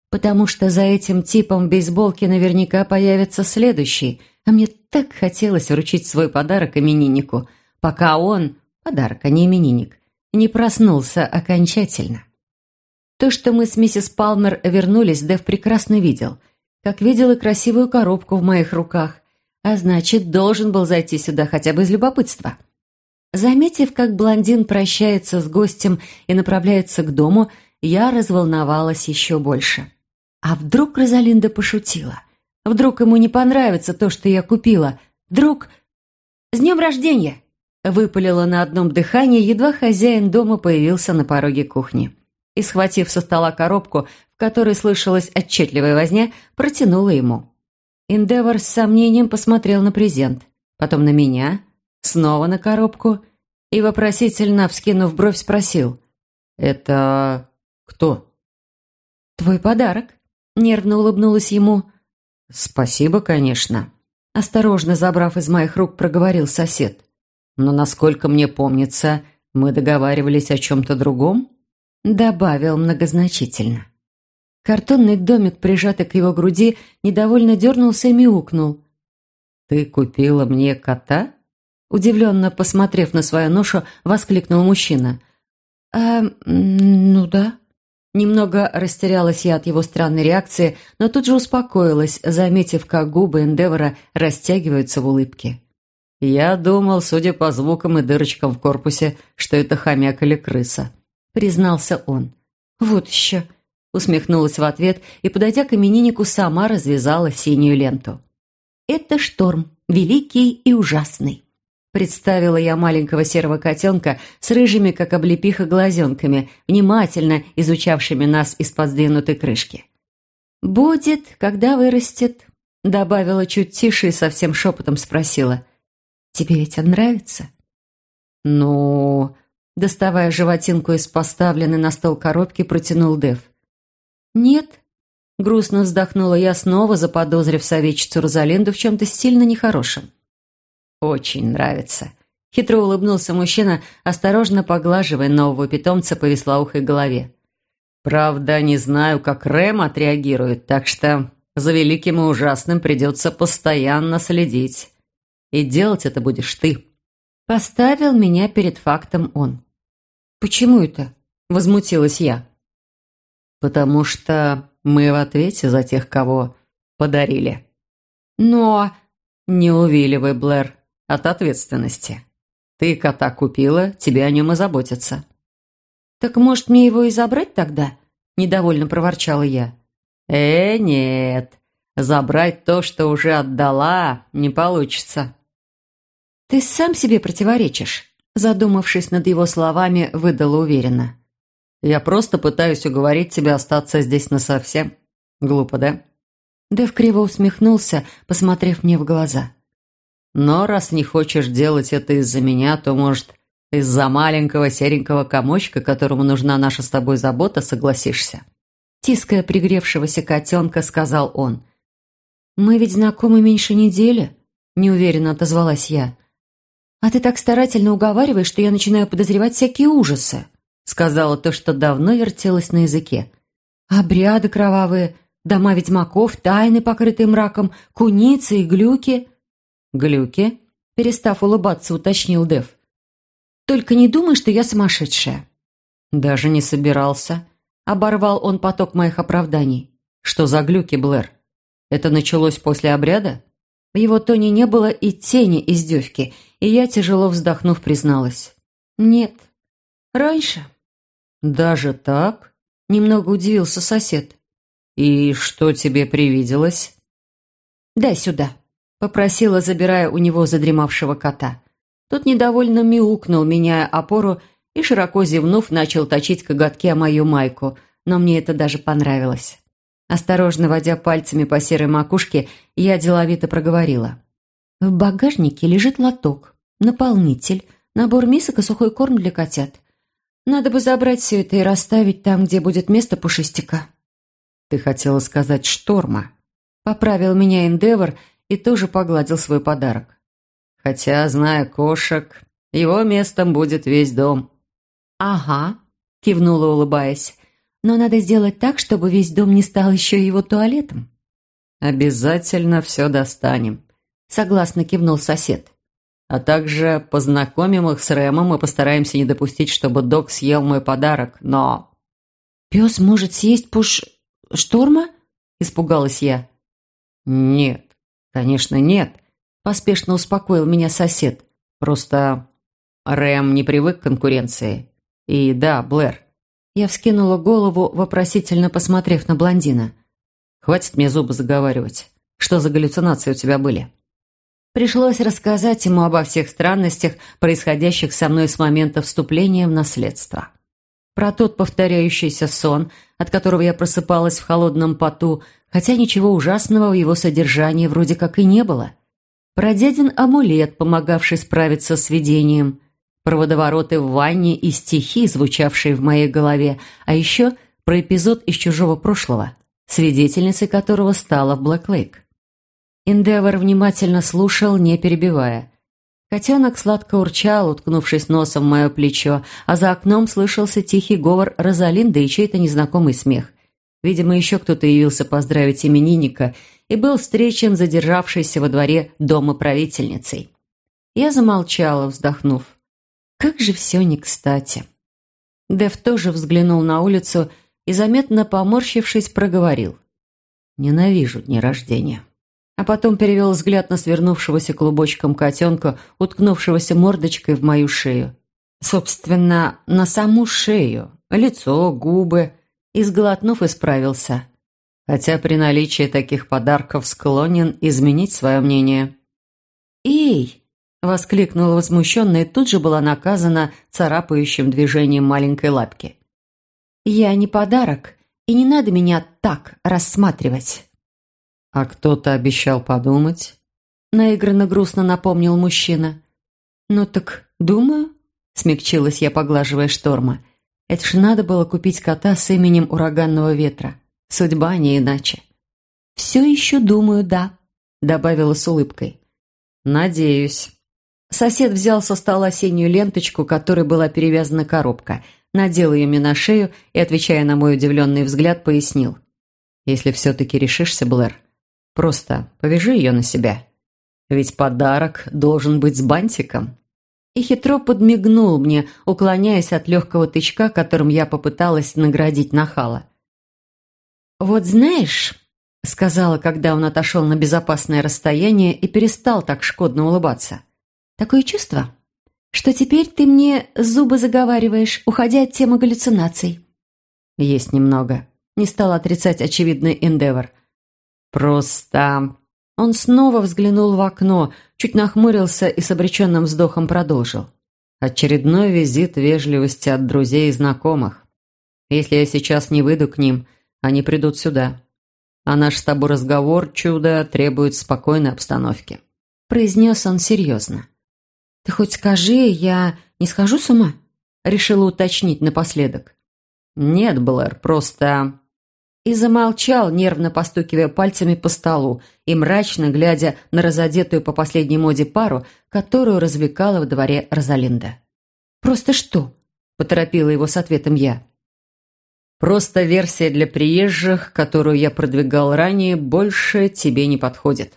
Потому что за этим типом бейсболки наверняка появится следующий, а мне так хотелось вручить свой подарок имениннику, пока он, подарок, а не именинник, не проснулся окончательно. То, что мы с миссис Палмер вернулись, Дэв прекрасно видел – как видел и красивую коробку в моих руках, а значит, должен был зайти сюда хотя бы из любопытства. Заметив, как блондин прощается с гостем и направляется к дому, я разволновалась еще больше. А вдруг Розалинда пошутила? Вдруг ему не понравится то, что я купила? Вдруг... «С днем рождения!» Выпалила на одном дыхании, едва хозяин дома появился на пороге кухни. И, схватив со стола коробку, которой слышалась отчетливая возня, протянула ему. Эндевор с сомнением посмотрел на презент, потом на меня, снова на коробку и, вопросительно вскинув бровь, спросил. «Это кто?» «Твой подарок», — нервно улыбнулась ему. «Спасибо, конечно», — осторожно забрав из моих рук, проговорил сосед. «Но, насколько мне помнится, мы договаривались о чем-то другом?» Добавил многозначительно. Картонный домик, прижатый к его груди, недовольно дернулся и мяукнул. «Ты купила мне кота?» Удивленно посмотрев на свою ношу, воскликнул мужчина. «А, ну да». Немного растерялась я от его странной реакции, но тут же успокоилась, заметив, как губы Эндевора растягиваются в улыбке. «Я думал, судя по звукам и дырочкам в корпусе, что это хомяк или крыса», — признался он. «Вот еще», усмехнулась в ответ и, подойдя к имениннику, сама развязала синюю ленту. «Это шторм, великий и ужасный», представила я маленького серого котенка с рыжими, как облепиха, глазенками, внимательно изучавшими нас из-под сдвинутой крышки. «Будет, когда вырастет», добавила чуть тише и совсем шепотом спросила. «Тебе ведь он нравится?» «Ну...» Доставая животинку из поставленной на стол коробки, протянул Дэв. «Нет?» Грустно вздохнула я снова, заподозрив советчицу Розалинду в чем-то сильно нехорошем. «Очень нравится», — хитро улыбнулся мужчина, осторожно поглаживая нового питомца по веслоухой голове. «Правда, не знаю, как Рэм отреагирует, так что за великим и ужасным придется постоянно следить. И делать это будешь ты». Поставил меня перед фактом он. «Почему это?» – возмутилась я. «Потому что мы в ответе за тех, кого подарили». «Но...» «Не увиливай, Блэр, от ответственности. Ты кота купила, тебе о нем и заботятся». «Так, может, мне его и забрать тогда?» – недовольно проворчала я. «Э, нет, забрать то, что уже отдала, не получится». «Ты сам себе противоречишь», – задумавшись над его словами, выдала уверенно. «Я просто пытаюсь уговорить тебя остаться здесь насовсем. Глупо, да?» Дэв криво усмехнулся, посмотрев мне в глаза. «Но раз не хочешь делать это из-за меня, то, может, из-за маленького серенького комочка, которому нужна наша с тобой забота, согласишься?» Тиская пригревшегося котенка, сказал он. «Мы ведь знакомы меньше недели», – неуверенно отозвалась я. «А ты так старательно уговариваешь, что я начинаю подозревать всякие ужасы», – сказала то, что давно вертелось на языке. «Обряды кровавые, дома ведьмаков, тайны, покрытые мраком, куницы и глюки». «Глюки?» – перестав улыбаться, уточнил Дев. «Только не думай, что я сумасшедшая». «Даже не собирался», – оборвал он поток моих оправданий. «Что за глюки, Блэр? Это началось после обряда?» В его тоне не было и тени издевки, и я, тяжело вздохнув, призналась. «Нет. Раньше». «Даже так?» – немного удивился сосед. «И что тебе привиделось?» «Дай сюда», – попросила, забирая у него задремавшего кота. Тот недовольно мяукнул, меняя опору, и, широко зевнув, начал точить коготки о мою майку, но мне это даже понравилось. Осторожно водя пальцами по серой макушке, я деловито проговорила. В багажнике лежит лоток, наполнитель, набор мисок и сухой корм для котят. Надо бы забрать все это и расставить там, где будет место пушистика. «Ты хотела сказать шторма?» Поправил меня Эндевор и тоже погладил свой подарок. «Хотя, зная кошек, его местом будет весь дом». «Ага», — кивнула, улыбаясь. Но надо сделать так, чтобы весь дом не стал еще его туалетом. «Обязательно все достанем», — согласно кивнул сосед. «А также познакомим их с Рэмом и постараемся не допустить, чтобы док съел мой подарок, но...» «Пес может съесть пуш... шторма?» — испугалась я. «Нет, конечно, нет», — поспешно успокоил меня сосед. «Просто Рэм не привык к конкуренции. И да, Блэр, я вскинула голову, вопросительно посмотрев на блондина. «Хватит мне зубы заговаривать. Что за галлюцинации у тебя были?» Пришлось рассказать ему обо всех странностях, происходящих со мной с момента вступления в наследство. Про тот повторяющийся сон, от которого я просыпалась в холодном поту, хотя ничего ужасного в его содержании вроде как и не было. Про дядин амулет, помогавший справиться с видением – про водовороты в ванне и стихи, звучавшие в моей голове, а еще про эпизод из чужого прошлого, свидетельницей которого стала в Блэк-Лейк. Эндевор внимательно слушал, не перебивая. Котенок сладко урчал, уткнувшись носом в мое плечо, а за окном слышался тихий говор Розалинды и чей-то незнакомый смех. Видимо, еще кто-то явился поздравить именинника и был встречен задержавшейся во дворе дома правительницей. Я замолчала, вздохнув. Как же все не кстати. Дэв тоже взглянул на улицу и, заметно поморщившись, проговорил. «Ненавижу дни рождения». А потом перевел взгляд на свернувшегося клубочком котенка, уткнувшегося мордочкой в мою шею. Собственно, на саму шею, лицо, губы, и, сглотнув, исправился. Хотя при наличии таких подарков склонен изменить свое мнение. «Эй!» Воскликнула возмущенно и тут же была наказана царапающим движением маленькой лапки. «Я не подарок, и не надо меня так рассматривать». «А кто-то обещал подумать?» Наигранно грустно напомнил мужчина. «Ну так, думаю», — смягчилась я, поглаживая шторма. «Это ж надо было купить кота с именем ураганного ветра. Судьба не иначе. «Все еще думаю, да», — добавила с улыбкой. «Надеюсь». Сосед взял со стола синюю ленточку, которой была перевязана коробка, надел ее мне на шею и, отвечая на мой удивленный взгляд, пояснил. «Если все-таки решишься, Блэр, просто повяжи ее на себя. Ведь подарок должен быть с бантиком». И хитро подмигнул мне, уклоняясь от легкого тычка, которым я попыталась наградить нахала. «Вот знаешь», — сказала, когда он отошел на безопасное расстояние и перестал так шкодно улыбаться, «такое чувство, что теперь ты мне зубы заговариваешь, уходя от темы галлюцинаций». «Есть немного», — не стал отрицать очевидный эндевор. «Просто...» Он снова взглянул в окно, чуть нахмурился и с обреченным вздохом продолжил. «Очередной визит вежливости от друзей и знакомых. Если я сейчас не выйду к ним, они придут сюда. А наш с тобой разговор, чудо, требует спокойной обстановки». Произнес он серьезно. «Ты хоть скажи, я не схожу с ума?» Решила уточнить напоследок. «Нет, Блэр, просто...» И замолчал, нервно постукивая пальцами по столу и мрачно глядя на разодетую по последней моде пару, которую развлекала в дворе Розалинда. «Просто что?» – поторопила его с ответом я. «Просто версия для приезжих, которую я продвигал ранее, больше тебе не подходит».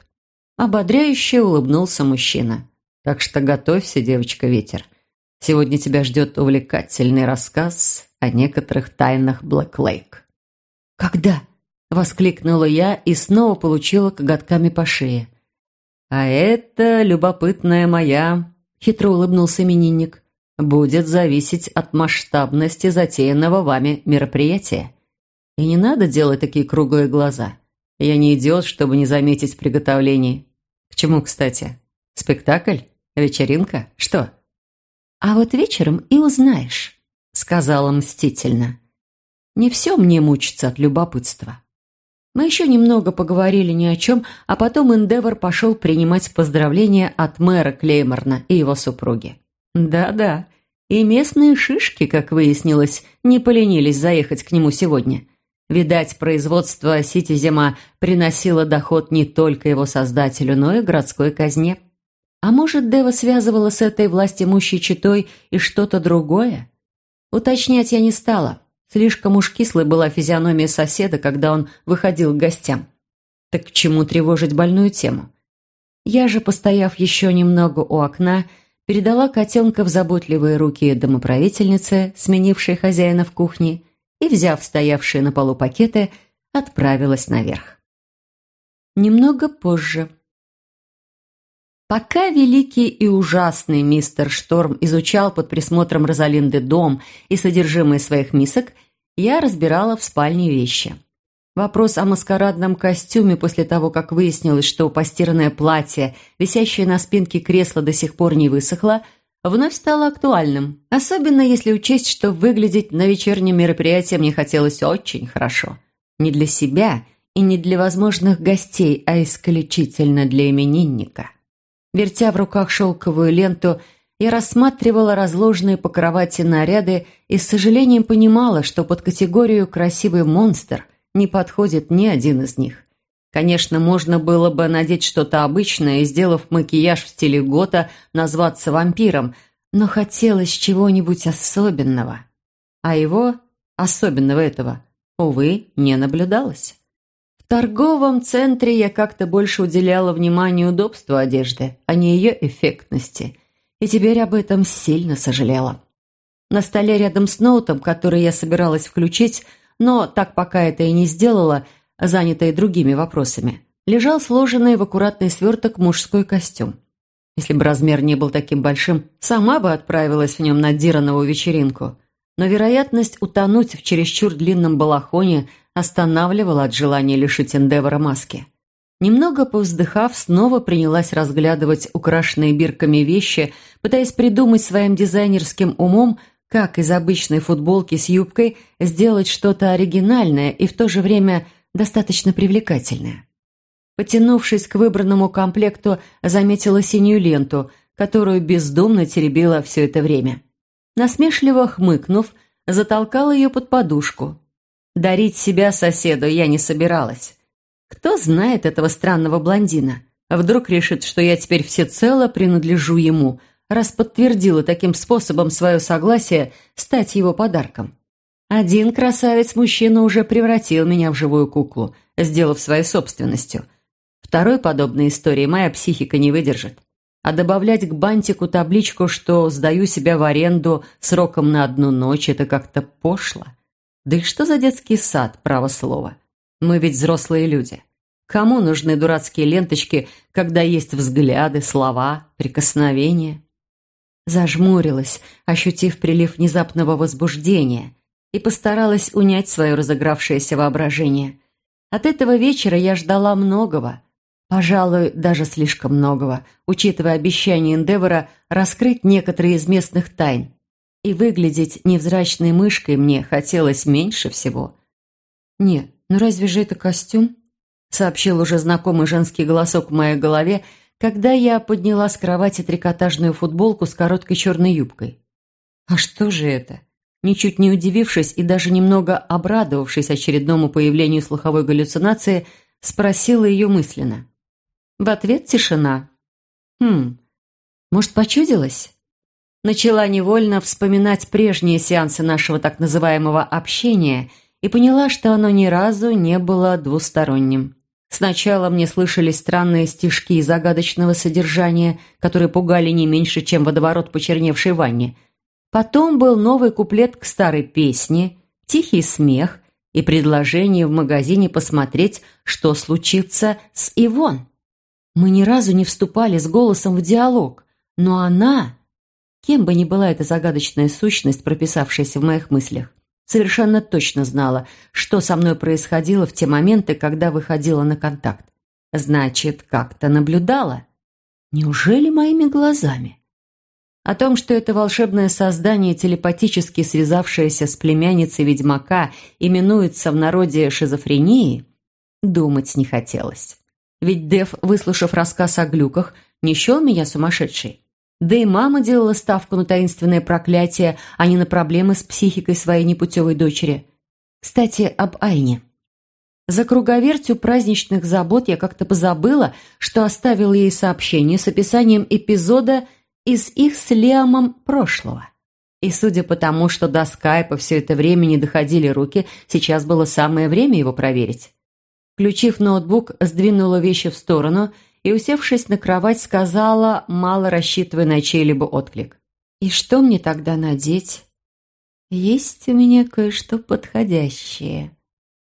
Ободряюще улыбнулся мужчина. «Так что готовься, девочка-ветер. Сегодня тебя ждет увлекательный рассказ о некоторых тайнах Блэк Лейк». «Когда?» – воскликнула я и снова получила коготками по шее. «А это, любопытная моя», – хитро улыбнулся именинник, – «будет зависеть от масштабности затеянного вами мероприятия. И не надо делать такие круглые глаза. Я не идиот, чтобы не заметить приготовлений. К чему, кстати? Спектакль? Вечеринка? Что?» «А вот вечером и узнаешь», – сказала мстительно. Не все мне мучиться от любопытства. Мы еще немного поговорили ни о чем, а потом Эндевор пошел принимать поздравления от мэра Клейморна и его супруги. Да-да, и местные шишки, как выяснилось, не поленились заехать к нему сегодня. Видать, производство Ситизема приносило доход не только его создателю, но и городской казне. А может, Дева связывала с этой властимущей читой и что-то другое? Уточнять я не стала. Слишком уж кислой была физиономия соседа, когда он выходил к гостям. Так к чему тревожить больную тему? Я же, постояв еще немного у окна, передала котенка в заботливые руки домоправительницы, сменившей хозяина в кухне, и, взяв стоявшие на полу пакеты, отправилась наверх. Немного позже. Пока великий и ужасный мистер Шторм изучал под присмотром Розалинды дом и содержимое своих мисок, я разбирала в спальне вещи. Вопрос о маскарадном костюме после того, как выяснилось, что постиранное платье, висящее на спинке кресла, до сих пор не высохло, вновь стало актуальным. Особенно если учесть, что выглядеть на вечернем мероприятии мне хотелось очень хорошо. Не для себя и не для возможных гостей, а исключительно для именинника. Вертя в руках шелковую ленту, я рассматривала разложенные по кровати наряды и с сожалением понимала, что под категорию «красивый монстр» не подходит ни один из них. Конечно, можно было бы надеть что-то обычное и, сделав макияж в стиле гота, назваться вампиром, но хотелось чего-нибудь особенного. А его, особенного этого, увы, не наблюдалось. Торговом центре я как-то больше уделяла внимание удобству одежды, а не ее эффектности – и теперь об этом сильно сожалела. На столе рядом с ноутом, который я собиралась включить, но так пока это и не сделала, занятая другими вопросами, лежал сложенный в аккуратный сверток мужской костюм. Если бы размер не был таким большим, сама бы отправилась в нем на Диранову вечеринку. Но вероятность утонуть в чересчур длинном балахоне останавливала от желания лишить Эндевора маски. Немного повздыхав, снова принялась разглядывать украшенные бирками вещи, пытаясь придумать своим дизайнерским умом, как из обычной футболки с юбкой сделать что-то оригинальное и в то же время достаточно привлекательное. Потянувшись к выбранному комплекту, заметила синюю ленту, которую бездумно теребила все это время. Насмешливо хмыкнув, затолкала ее под подушку. Дарить себя соседу я не собиралась. Кто знает этого странного блондина? Вдруг решит, что я теперь всецело принадлежу ему, раз подтвердила таким способом свое согласие стать его подарком. Один красавец-мужчина уже превратил меня в живую куклу, сделав своей собственностью. Второй подобной истории моя психика не выдержит. А добавлять к бантику табличку, что сдаю себя в аренду сроком на одну ночь, это как-то пошло. Да и что за детский сад, право слово. Мы ведь взрослые люди. Кому нужны дурацкие ленточки, когда есть взгляды, слова, прикосновения? Зажмурилась, ощутив прилив внезапного возбуждения – и постаралась унять свое разыгравшееся воображение. От этого вечера я ждала многого, пожалуй, даже слишком многого, учитывая обещание Эндевора раскрыть некоторые из местных тайн. И выглядеть невзрачной мышкой мне хотелось меньше всего. «Нет, ну разве же это костюм?» сообщил уже знакомый женский голосок в моей голове, когда я подняла с кровати трикотажную футболку с короткой черной юбкой. «А что же это?» Ничуть не удивившись и даже немного обрадовавшись очередному появлению слуховой галлюцинации, спросила ее мысленно. В ответ тишина. «Хм, может, почудилась?» Начала невольно вспоминать прежние сеансы нашего так называемого общения и поняла, что оно ни разу не было двусторонним. Сначала мне слышались странные стишки загадочного содержания, которые пугали не меньше, чем водоворот почерневшей ванне – Потом был новый куплет к старой песне, тихий смех и предложение в магазине посмотреть, что случится с Ивон. Мы ни разу не вступали с голосом в диалог, но она, кем бы ни была эта загадочная сущность, прописавшаяся в моих мыслях, совершенно точно знала, что со мной происходило в те моменты, когда выходила на контакт. Значит, как-то наблюдала. Неужели моими глазами? О том, что это волшебное создание, телепатически связавшееся с племянницей ведьмака, именуется в народе шизофренией, думать не хотелось. Ведь Дев, выслушав рассказ о глюках, не счел меня сумасшедшей. Да и мама делала ставку на таинственное проклятие, а не на проблемы с психикой своей непутевой дочери. Кстати, об Айне. За круговертью праздничных забот я как-то позабыла, что оставила ей сообщение с описанием эпизода – из их с Лиамом прошлого. И судя по тому, что до скайпа все это время не доходили руки, сейчас было самое время его проверить. Включив ноутбук, сдвинула вещи в сторону и, усевшись на кровать, сказала, мало рассчитывая на чей-либо отклик. «И что мне тогда надеть?» «Есть у меня кое-что подходящее».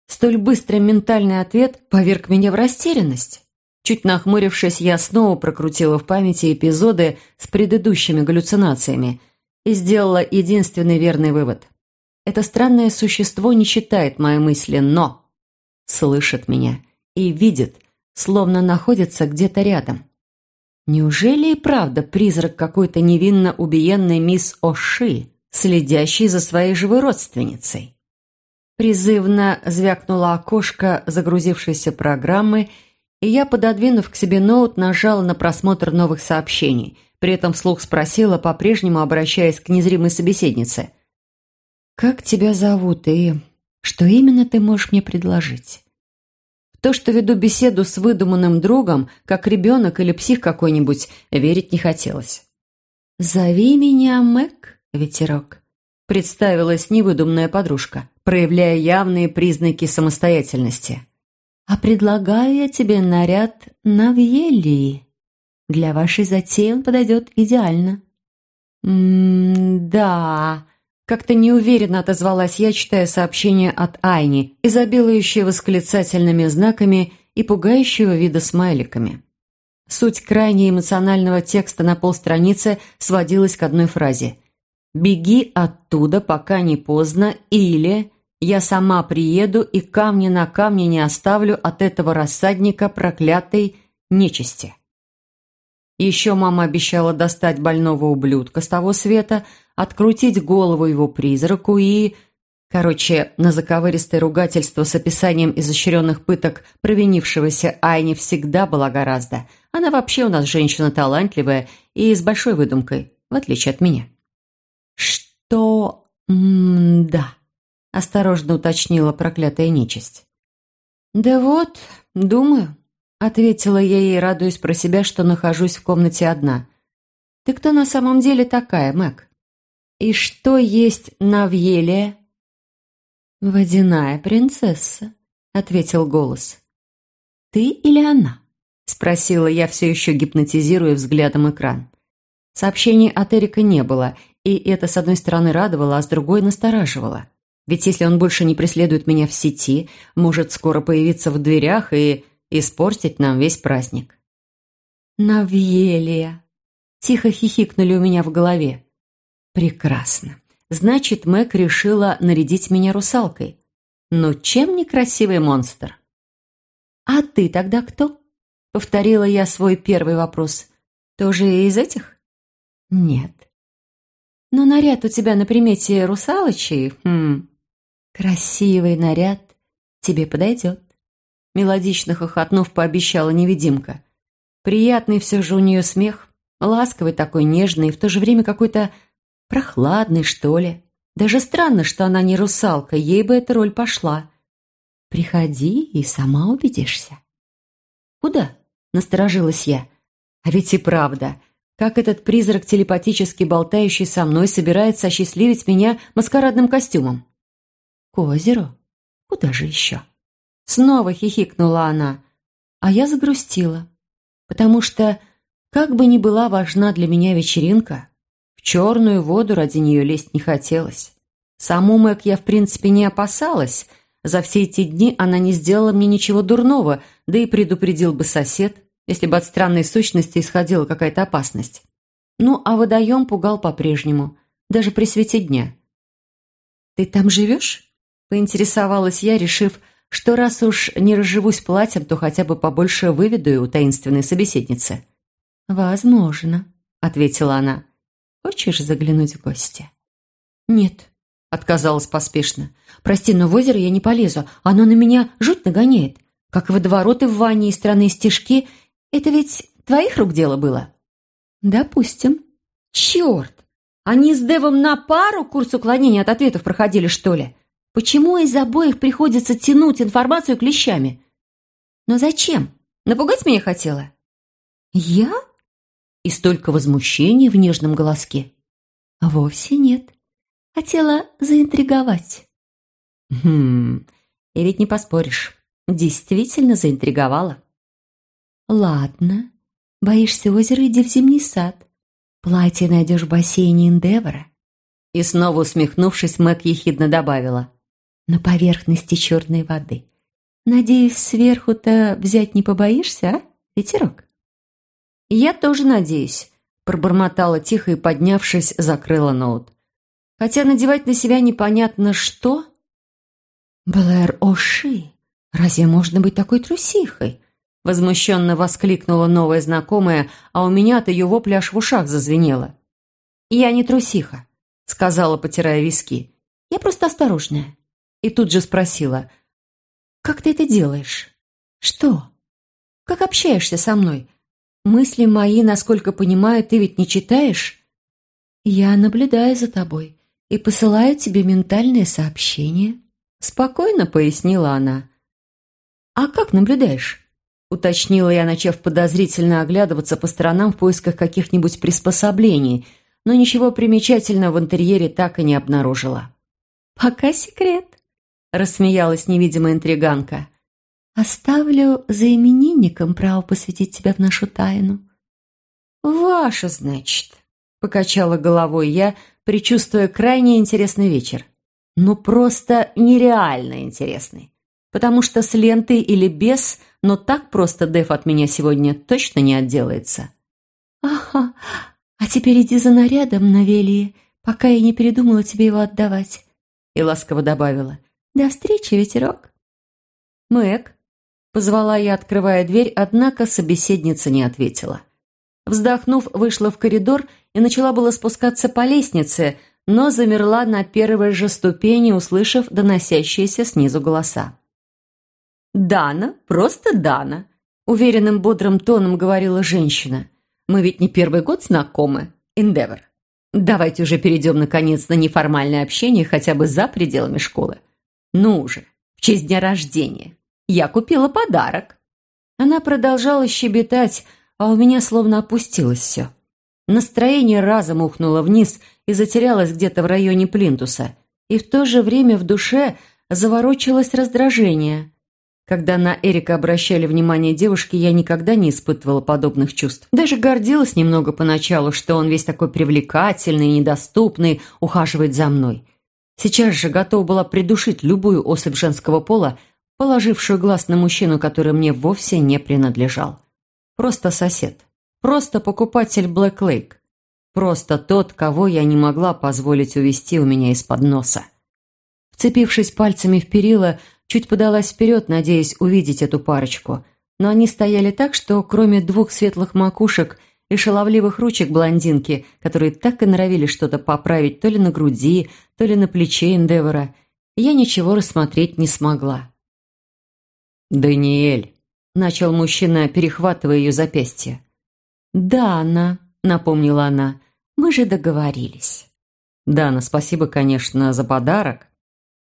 Столь быстрый ментальный ответ поверг меня в растерянность. Чуть нахмурившись, я снова прокрутила в памяти эпизоды с предыдущими галлюцинациями и сделала единственный верный вывод. Это странное существо не читает мои мысли, но слышит меня и видит, словно находится где-то рядом. Неужели и правда призрак какой-то невинно убиенной мисс Оши, следящий за своей живой родственницей? Призывно звякнула окошко загрузившейся программы и я, пододвинув к себе ноут, нажала на просмотр новых сообщений, при этом вслух спросила, по-прежнему обращаясь к незримой собеседнице. «Как тебя зовут и что именно ты можешь мне предложить?» То, что веду беседу с выдуманным другом, как ребенок или псих какой-нибудь, верить не хотелось. «Зови меня Мэг, ветерок», — представилась невыдуманная подружка, проявляя явные признаки самостоятельности. А предлагаю я тебе наряд на вьелии. Для вашей затеи он подойдет идеально». «М-да...» Как-то неуверенно отозвалась я, читая сообщение от Айни, изобилующее восклицательными знаками и пугающего вида смайликами. Суть крайне эмоционального текста на полстраницы сводилась к одной фразе «Беги оттуда, пока не поздно, или я сама приеду и камни на камне не оставлю от этого рассадника проклятой нечисти. Еще мама обещала достать больного ублюдка с того света, открутить голову его призраку и... Короче, на заковыристое ругательство с описанием изощренных пыток провинившегося Айни всегда была гораздо. Она вообще у нас женщина талантливая и с большой выдумкой, в отличие от меня. Что... М-да... осторожно уточнила проклятая нечисть. «Да вот, думаю», — ответила я ей, радуясь про себя, что нахожусь в комнате одна. «Ты кто на самом деле такая, Мэг? И что есть Навьелия?» «Водяная принцесса», — ответил голос. «Ты или она?» — спросила я, все еще гипнотизируя взглядом экран. Сообщений от Эрика не было, и это, с одной стороны, радовало, а с другой настораживало. Ведь если он больше не преследует меня в сети, может скоро появиться в дверях и испортить нам весь праздник. «Навьелия!» Тихо хихикнули у меня в голове. «Прекрасно. Значит, Мэг решила нарядить меня русалкой. Но чем не красивый монстр?» «А ты тогда кто?» Повторила я свой первый вопрос. «Тоже из этих?» «Нет». «Но наряд у тебя на примете русалочий? Хм, «Красивый наряд тебе подойдет», — мелодично хохотнув, пообещала невидимка. Приятный все же у нее смех, ласковый такой, нежный, в то же время какой-то прохладный, что ли. Даже странно, что она не русалка, ей бы эта роль пошла. «Приходи и сама убедишься». «Куда?» — насторожилась я. «А ведь и правда, как этот призрак телепатически болтающий со мной собирается осчастливить меня маскарадным костюмом?» «К озеру? Куда же еще?» Снова хихикнула она, а я загрустила, потому что, как бы ни была важна для меня вечеринка, черную воду ради нее лезть не хотелось. Саму Мэг я, в принципе, не опасалась. За все эти дни она не сделала мне ничего дурного, да и предупредил бы сосед, если бы от странной сущности исходила какая-то опасность. Ну, а водоем пугал по-прежнему, даже при свете дня. «Ты там живешь?» Поинтересовалась я, решив, что раз уж не разживусь платьем, то хотя бы побольше выведу у таинственной собеседницы. «Возможно», — ответила она. «Хочешь заглянуть в гости?» «Нет», — отказалась поспешно. «Прости, но в озеро я не полезу. Оно на меня жуть нагоняет. Как водовороты в ванне и странные стежки. Это ведь твоих рук дело было?» «Допустим». «Черт! Они с Девом на пару курс уклонения от ответов проходили, что ли?» Почему из обоих приходится тянуть информацию клещами? Но зачем? Напугать меня хотела? Я? И столько возмущения в нежном голоске. Вовсе нет. Хотела заинтриговать. Хм, и ведь не поспоришь. Действительно заинтриговала. Ладно. Боишься озера, иди в зимний сад. Платье найдешь в бассейне Индевора. И снова усмехнувшись, Мэг ехидно добавила на поверхности черной воды. Надеюсь, сверху-то взять не побоишься, а, ветерок? Я тоже надеюсь, пробормотала тихо и, поднявшись, закрыла ноут. Хотя надевать на себя непонятно что. Блэр Оши, разве можно быть такой трусихой? Возмущенно воскликнула новая знакомая, а у меня от ее вопля аж в ушах зазвенело. «Я не трусиха», — сказала, потирая виски. «Я просто осторожная. И тут же спросила, «Как ты это делаешь? Что? Как общаешься со мной? Мысли мои, насколько понимаю, ты ведь не читаешь?» «Я наблюдаю за тобой и посылаю тебе ментальные сообщения», спокойно пояснила она. «А как наблюдаешь?» уточнила я, начав подозрительно оглядываться по сторонам в поисках каких-нибудь приспособлений, но ничего примечательного в интерьере так и не обнаружила. «Пока секрет», рассмеялась невидимая интриганка. «Оставлю за именинником право посвятить тебя в нашу тайну». «Ваша, значит», — покачала головой я, предчувствуя крайне интересный вечер. Ну, просто нереально интересный. Потому что с лентой или без, но так просто Дэв от меня сегодня точно не отделается. «Ага, а теперь иди за нарядом на Велии, пока я не передумала тебе его отдавать», и ласково добавила. «До встречи, ветерок!» «Мэг!» — позвала я, открывая дверь, однако собеседница не ответила. Вздохнув, вышла в коридор и начала было спускаться по лестнице, но замерла на первой же ступени, услышав доносящиеся снизу голоса. «Дана, просто Дана!» — уверенным бодрым тоном говорила женщина. «Мы ведь не первый год знакомы, Эндевор. Давайте уже перейдем, наконец, на неформальное общение хотя бы за пределами школы. Ну же, в честь дня рождения. Я купила подарок». Она продолжала щебетать, а у меня словно опустилось все. Настроение разом ухнуло вниз и затерялось где-то в районе плинтуса. И в то же время в душе заворочилось раздражение. Когда на Эрика обращали внимание девушки, я никогда не испытывала подобных чувств. Даже гордилась немного поначалу, что он весь такой привлекательный и недоступный, ухаживает за мной. Сейчас же готова была придушить любую особь женского пола, положившую глаз на мужчину, который мне вовсе не принадлежал. Просто сосед. Просто покупатель Блэк Лейк. Просто тот, кого я не могла позволить увести у меня из-под носа. Вцепившись пальцами в перила, чуть подалась вперед, надеясь увидеть эту парочку. Но они стояли так, что кроме двух светлых макушек и шаловливых ручек блондинки, которые так и норовили что-то поправить то ли на груди, то ли на плече Эндевора, я ничего рассмотреть не смогла. «Даниэль», — начал мужчина, перехватывая ее запястье. «Да, она», — напомнила она, — «мы же договорились». «Дана, спасибо, конечно, за подарок».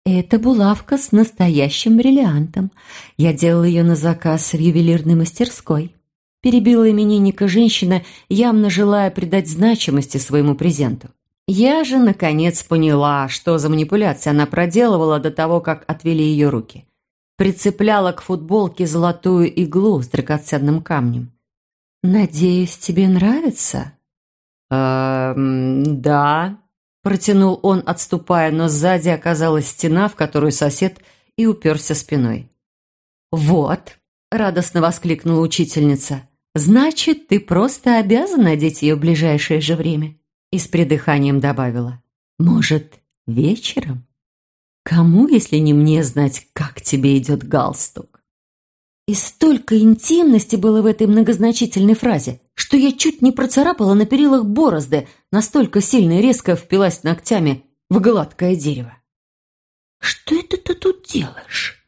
«Это булавка с настоящим бриллиантом. Я делала ее на заказ в ювелирной мастерской». Перебила именинника женщина, явно желая придать значимости своему презенту. Я же, наконец, поняла, что за манипуляция она проделывала до того, как отвели ее руки. Прицепляла к футболке золотую иглу с драгоценным камнем. «Надеюсь, тебе нравится?» «Эм, да», – протянул он, отступая, но сзади оказалась стена, в которую сосед и уперся спиной. «Вот», – радостно воскликнула учительница, – «значит, ты просто обязан надеть ее в ближайшее же время». И с придыханием добавила, «Может, вечером?» «Кому, если не мне, знать, как тебе идет галстук?» И столько интимности было в этой многозначительной фразе, что я чуть не процарапала на перилах борозды, настолько сильно и резко впилась ногтями в гладкое дерево. «Что это ты тут делаешь?»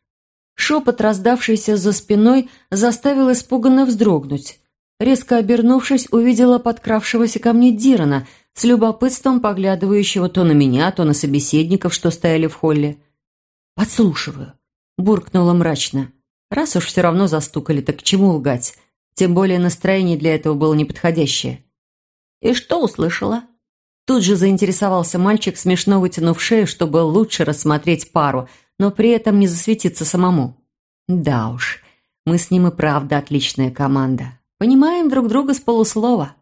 Шепот, раздавшийся за спиной, заставил испуганно вздрогнуть. Резко обернувшись, увидела подкравшегося ко мне Дирана, с любопытством поглядывающего то на меня, то на собеседников, что стояли в холле. «Подслушиваю», — буркнула мрачно. Раз уж все равно застукали, так к чему лгать? Тем более настроение для этого было неподходящее. «И что услышала?» Тут же заинтересовался мальчик, смешно вытянув шею, чтобы лучше рассмотреть пару, но при этом не засветиться самому. «Да уж, мы с ним и правда отличная команда. Понимаем друг друга с полуслова».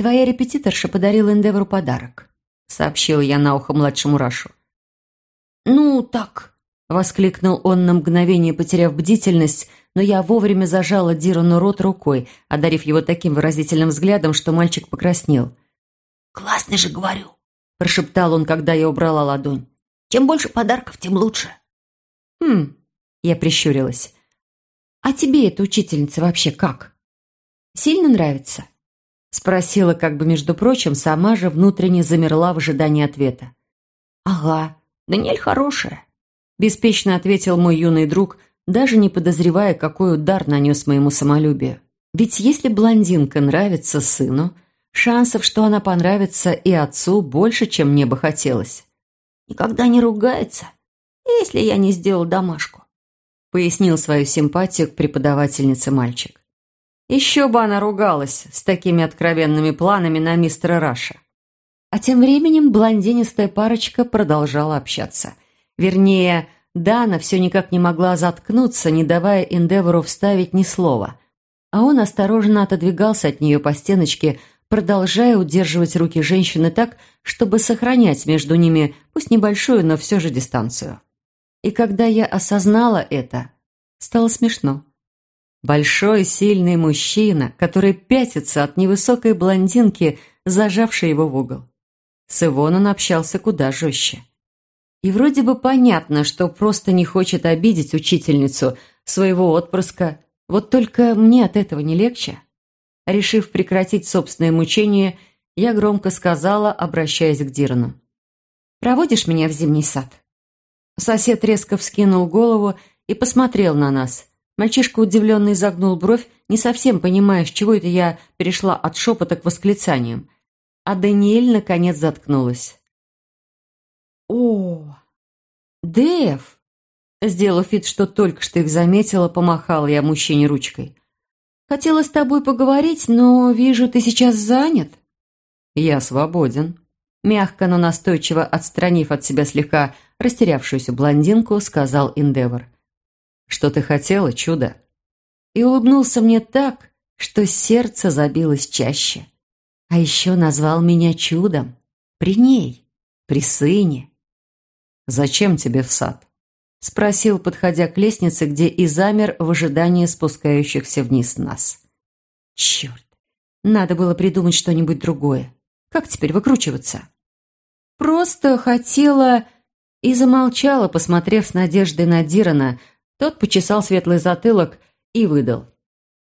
«Твоя репетиторша подарила Эндевору подарок», — сообщила я на ухо младшему Рашу. «Ну, так», Воскликнул он на мгновение, потеряв бдительность, но я вовремя зажала Дирану рот рукой, одарив его таким выразительным взглядом, что мальчик покраснел. «Классно же говорю», – прошептал он, когда я убрала ладонь. «Чем больше подарков, тем лучше». «Хм», – я прищурилась. «А тебе эта учительница вообще как? Сильно нравится?» Спросила, как бы, между прочим, сама же внутренне замерла в ожидании ответа. «Ага, Даниэль хорошая», Беспечно ответил мой юный друг, даже не подозревая, какой удар нанес моему самолюбию. Ведь если блондинка нравится сыну, шансов, что она понравится и отцу, больше, чем мне бы хотелось. «Никогда не ругается, если я не сделал домашку», пояснил свою симпатию к преподавательнице мальчик. Еще бы она ругалась с такими откровенными планами на мистера Раша. А тем временем блондинистая парочка продолжала общаться. Вернее, Дана все никак не могла заткнуться, не давая Эндевору вставить ни слова. А он осторожно отодвигался от нее по стеночке, продолжая удерживать руки женщины так, чтобы сохранять между ними, пусть небольшую, но все же дистанцию. И когда я осознала это, стало смешно. Большой, сильный мужчина, который пятится от невысокой блондинки, зажавшей его в угол. С Ивон он общался куда жестче. И вроде бы понятно, что просто не хочет обидеть учительницу, своего отпрыска. Вот только мне от этого не легче. Решив прекратить собственное мучение, я громко сказала, обращаясь к Дирану. «Проводишь меня в зимний сад?» Сосед резко вскинул голову и посмотрел на нас. Мальчишка удивленно изогнул бровь, не совсем понимая, с чего это я перешла от шепота к восклицаниям. а Даниэль наконец заткнулась. «О, Дэв!» Сделав вид, что только что их заметила, помахала я мужчине ручкой. «Хотела с тобой поговорить, но вижу, ты сейчас занят». «Я свободен», – мягко, но настойчиво отстранив от себя слегка растерявшуюся блондинку, сказал Индевор. «Что ты хотела, чудо?» И улыбнулся мне так, что сердце забилось чаще. А еще назвал меня чудом. При ней, при сыне. «Зачем тебе в сад?» – спросил, подходя к лестнице, где и замер в ожидании спускающихся вниз нас. «Черт! Надо было придумать что-нибудь другое. Как теперь выкручиваться?» «Просто хотела...» И замолчала, посмотрев с надеждой на Дирана. Тот почесал светлый затылок и выдал.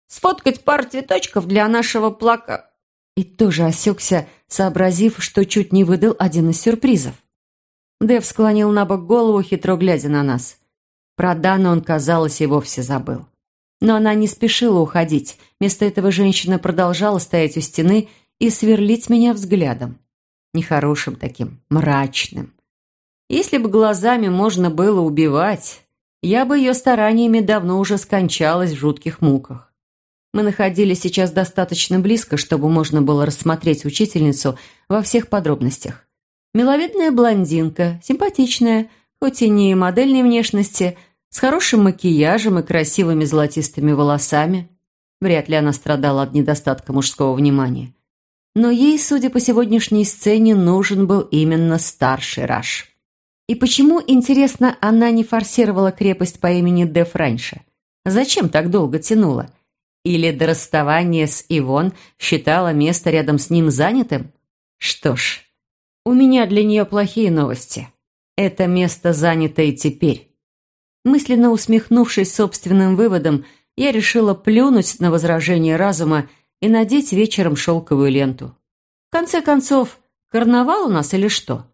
«Сфоткать пару цветочков для нашего плака...» И тоже осекся, сообразив, что чуть не выдал один из сюрпризов. Дэв склонил на бок голову, хитро глядя на нас. Про Дану он, казалось, и вовсе забыл. Но она не спешила уходить. Вместо этого женщина продолжала стоять у стены и сверлить меня взглядом. Нехорошим таким, мрачным. Если бы глазами можно было убивать, я бы ее стараниями давно уже скончалась в жутких муках. Мы находились сейчас достаточно близко, чтобы можно было рассмотреть учительницу во всех подробностях. Миловидная блондинка, симпатичная, хоть и не модельной внешности, с хорошим макияжем и красивыми золотистыми волосами. Вряд ли она страдала от недостатка мужского внимания. Но ей, судя по сегодняшней сцене, нужен был именно старший Раш. И почему, интересно, она не форсировала крепость по имени Деф раньше? Зачем так долго тянула? Или до расставания с Ивон считала место рядом с ним занятым? Что ж, у меня для нее плохие новости. Это место занято и теперь. Мысленно усмехнувшись собственным выводом, я решила плюнуть на возражение разума и надеть вечером шелковую ленту. В конце концов, карнавал у нас или что?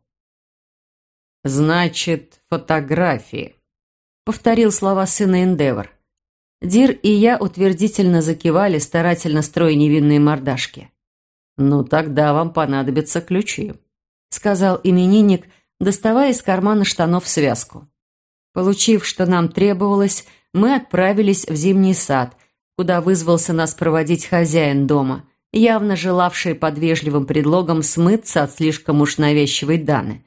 «Значит, фотографии», — повторил слова сына Эндевор. Дир и я утвердительно закивали, старательно строя невинные мордашки. «Ну, тогда вам понадобятся ключи» сказал именинник, доставая из кармана штанов связку. Получив, что нам требовалось, мы отправились в зимний сад, куда вызвался нас проводить хозяин дома, явно желавший под вежливым предлогом смыться от слишком уж навязчивой Даны.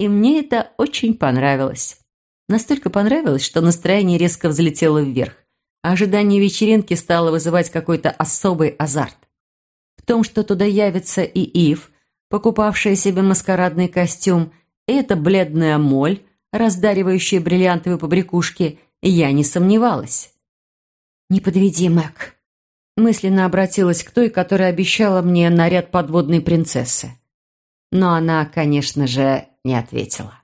И мне это очень понравилось. Настолько понравилось, что настроение резко взлетело вверх, а ожидание вечеринки стало вызывать какой-то особый азарт. В том, что туда явится и Ив – покупавшая себе маскарадный костюм, и эта бледная моль, раздаривающая бриллиантовые побрякушки, я не сомневалась. «Не подведи, Мэг», — мысленно обратилась к той, которая обещала мне наряд подводной принцессы. Но она, конечно же, не ответила.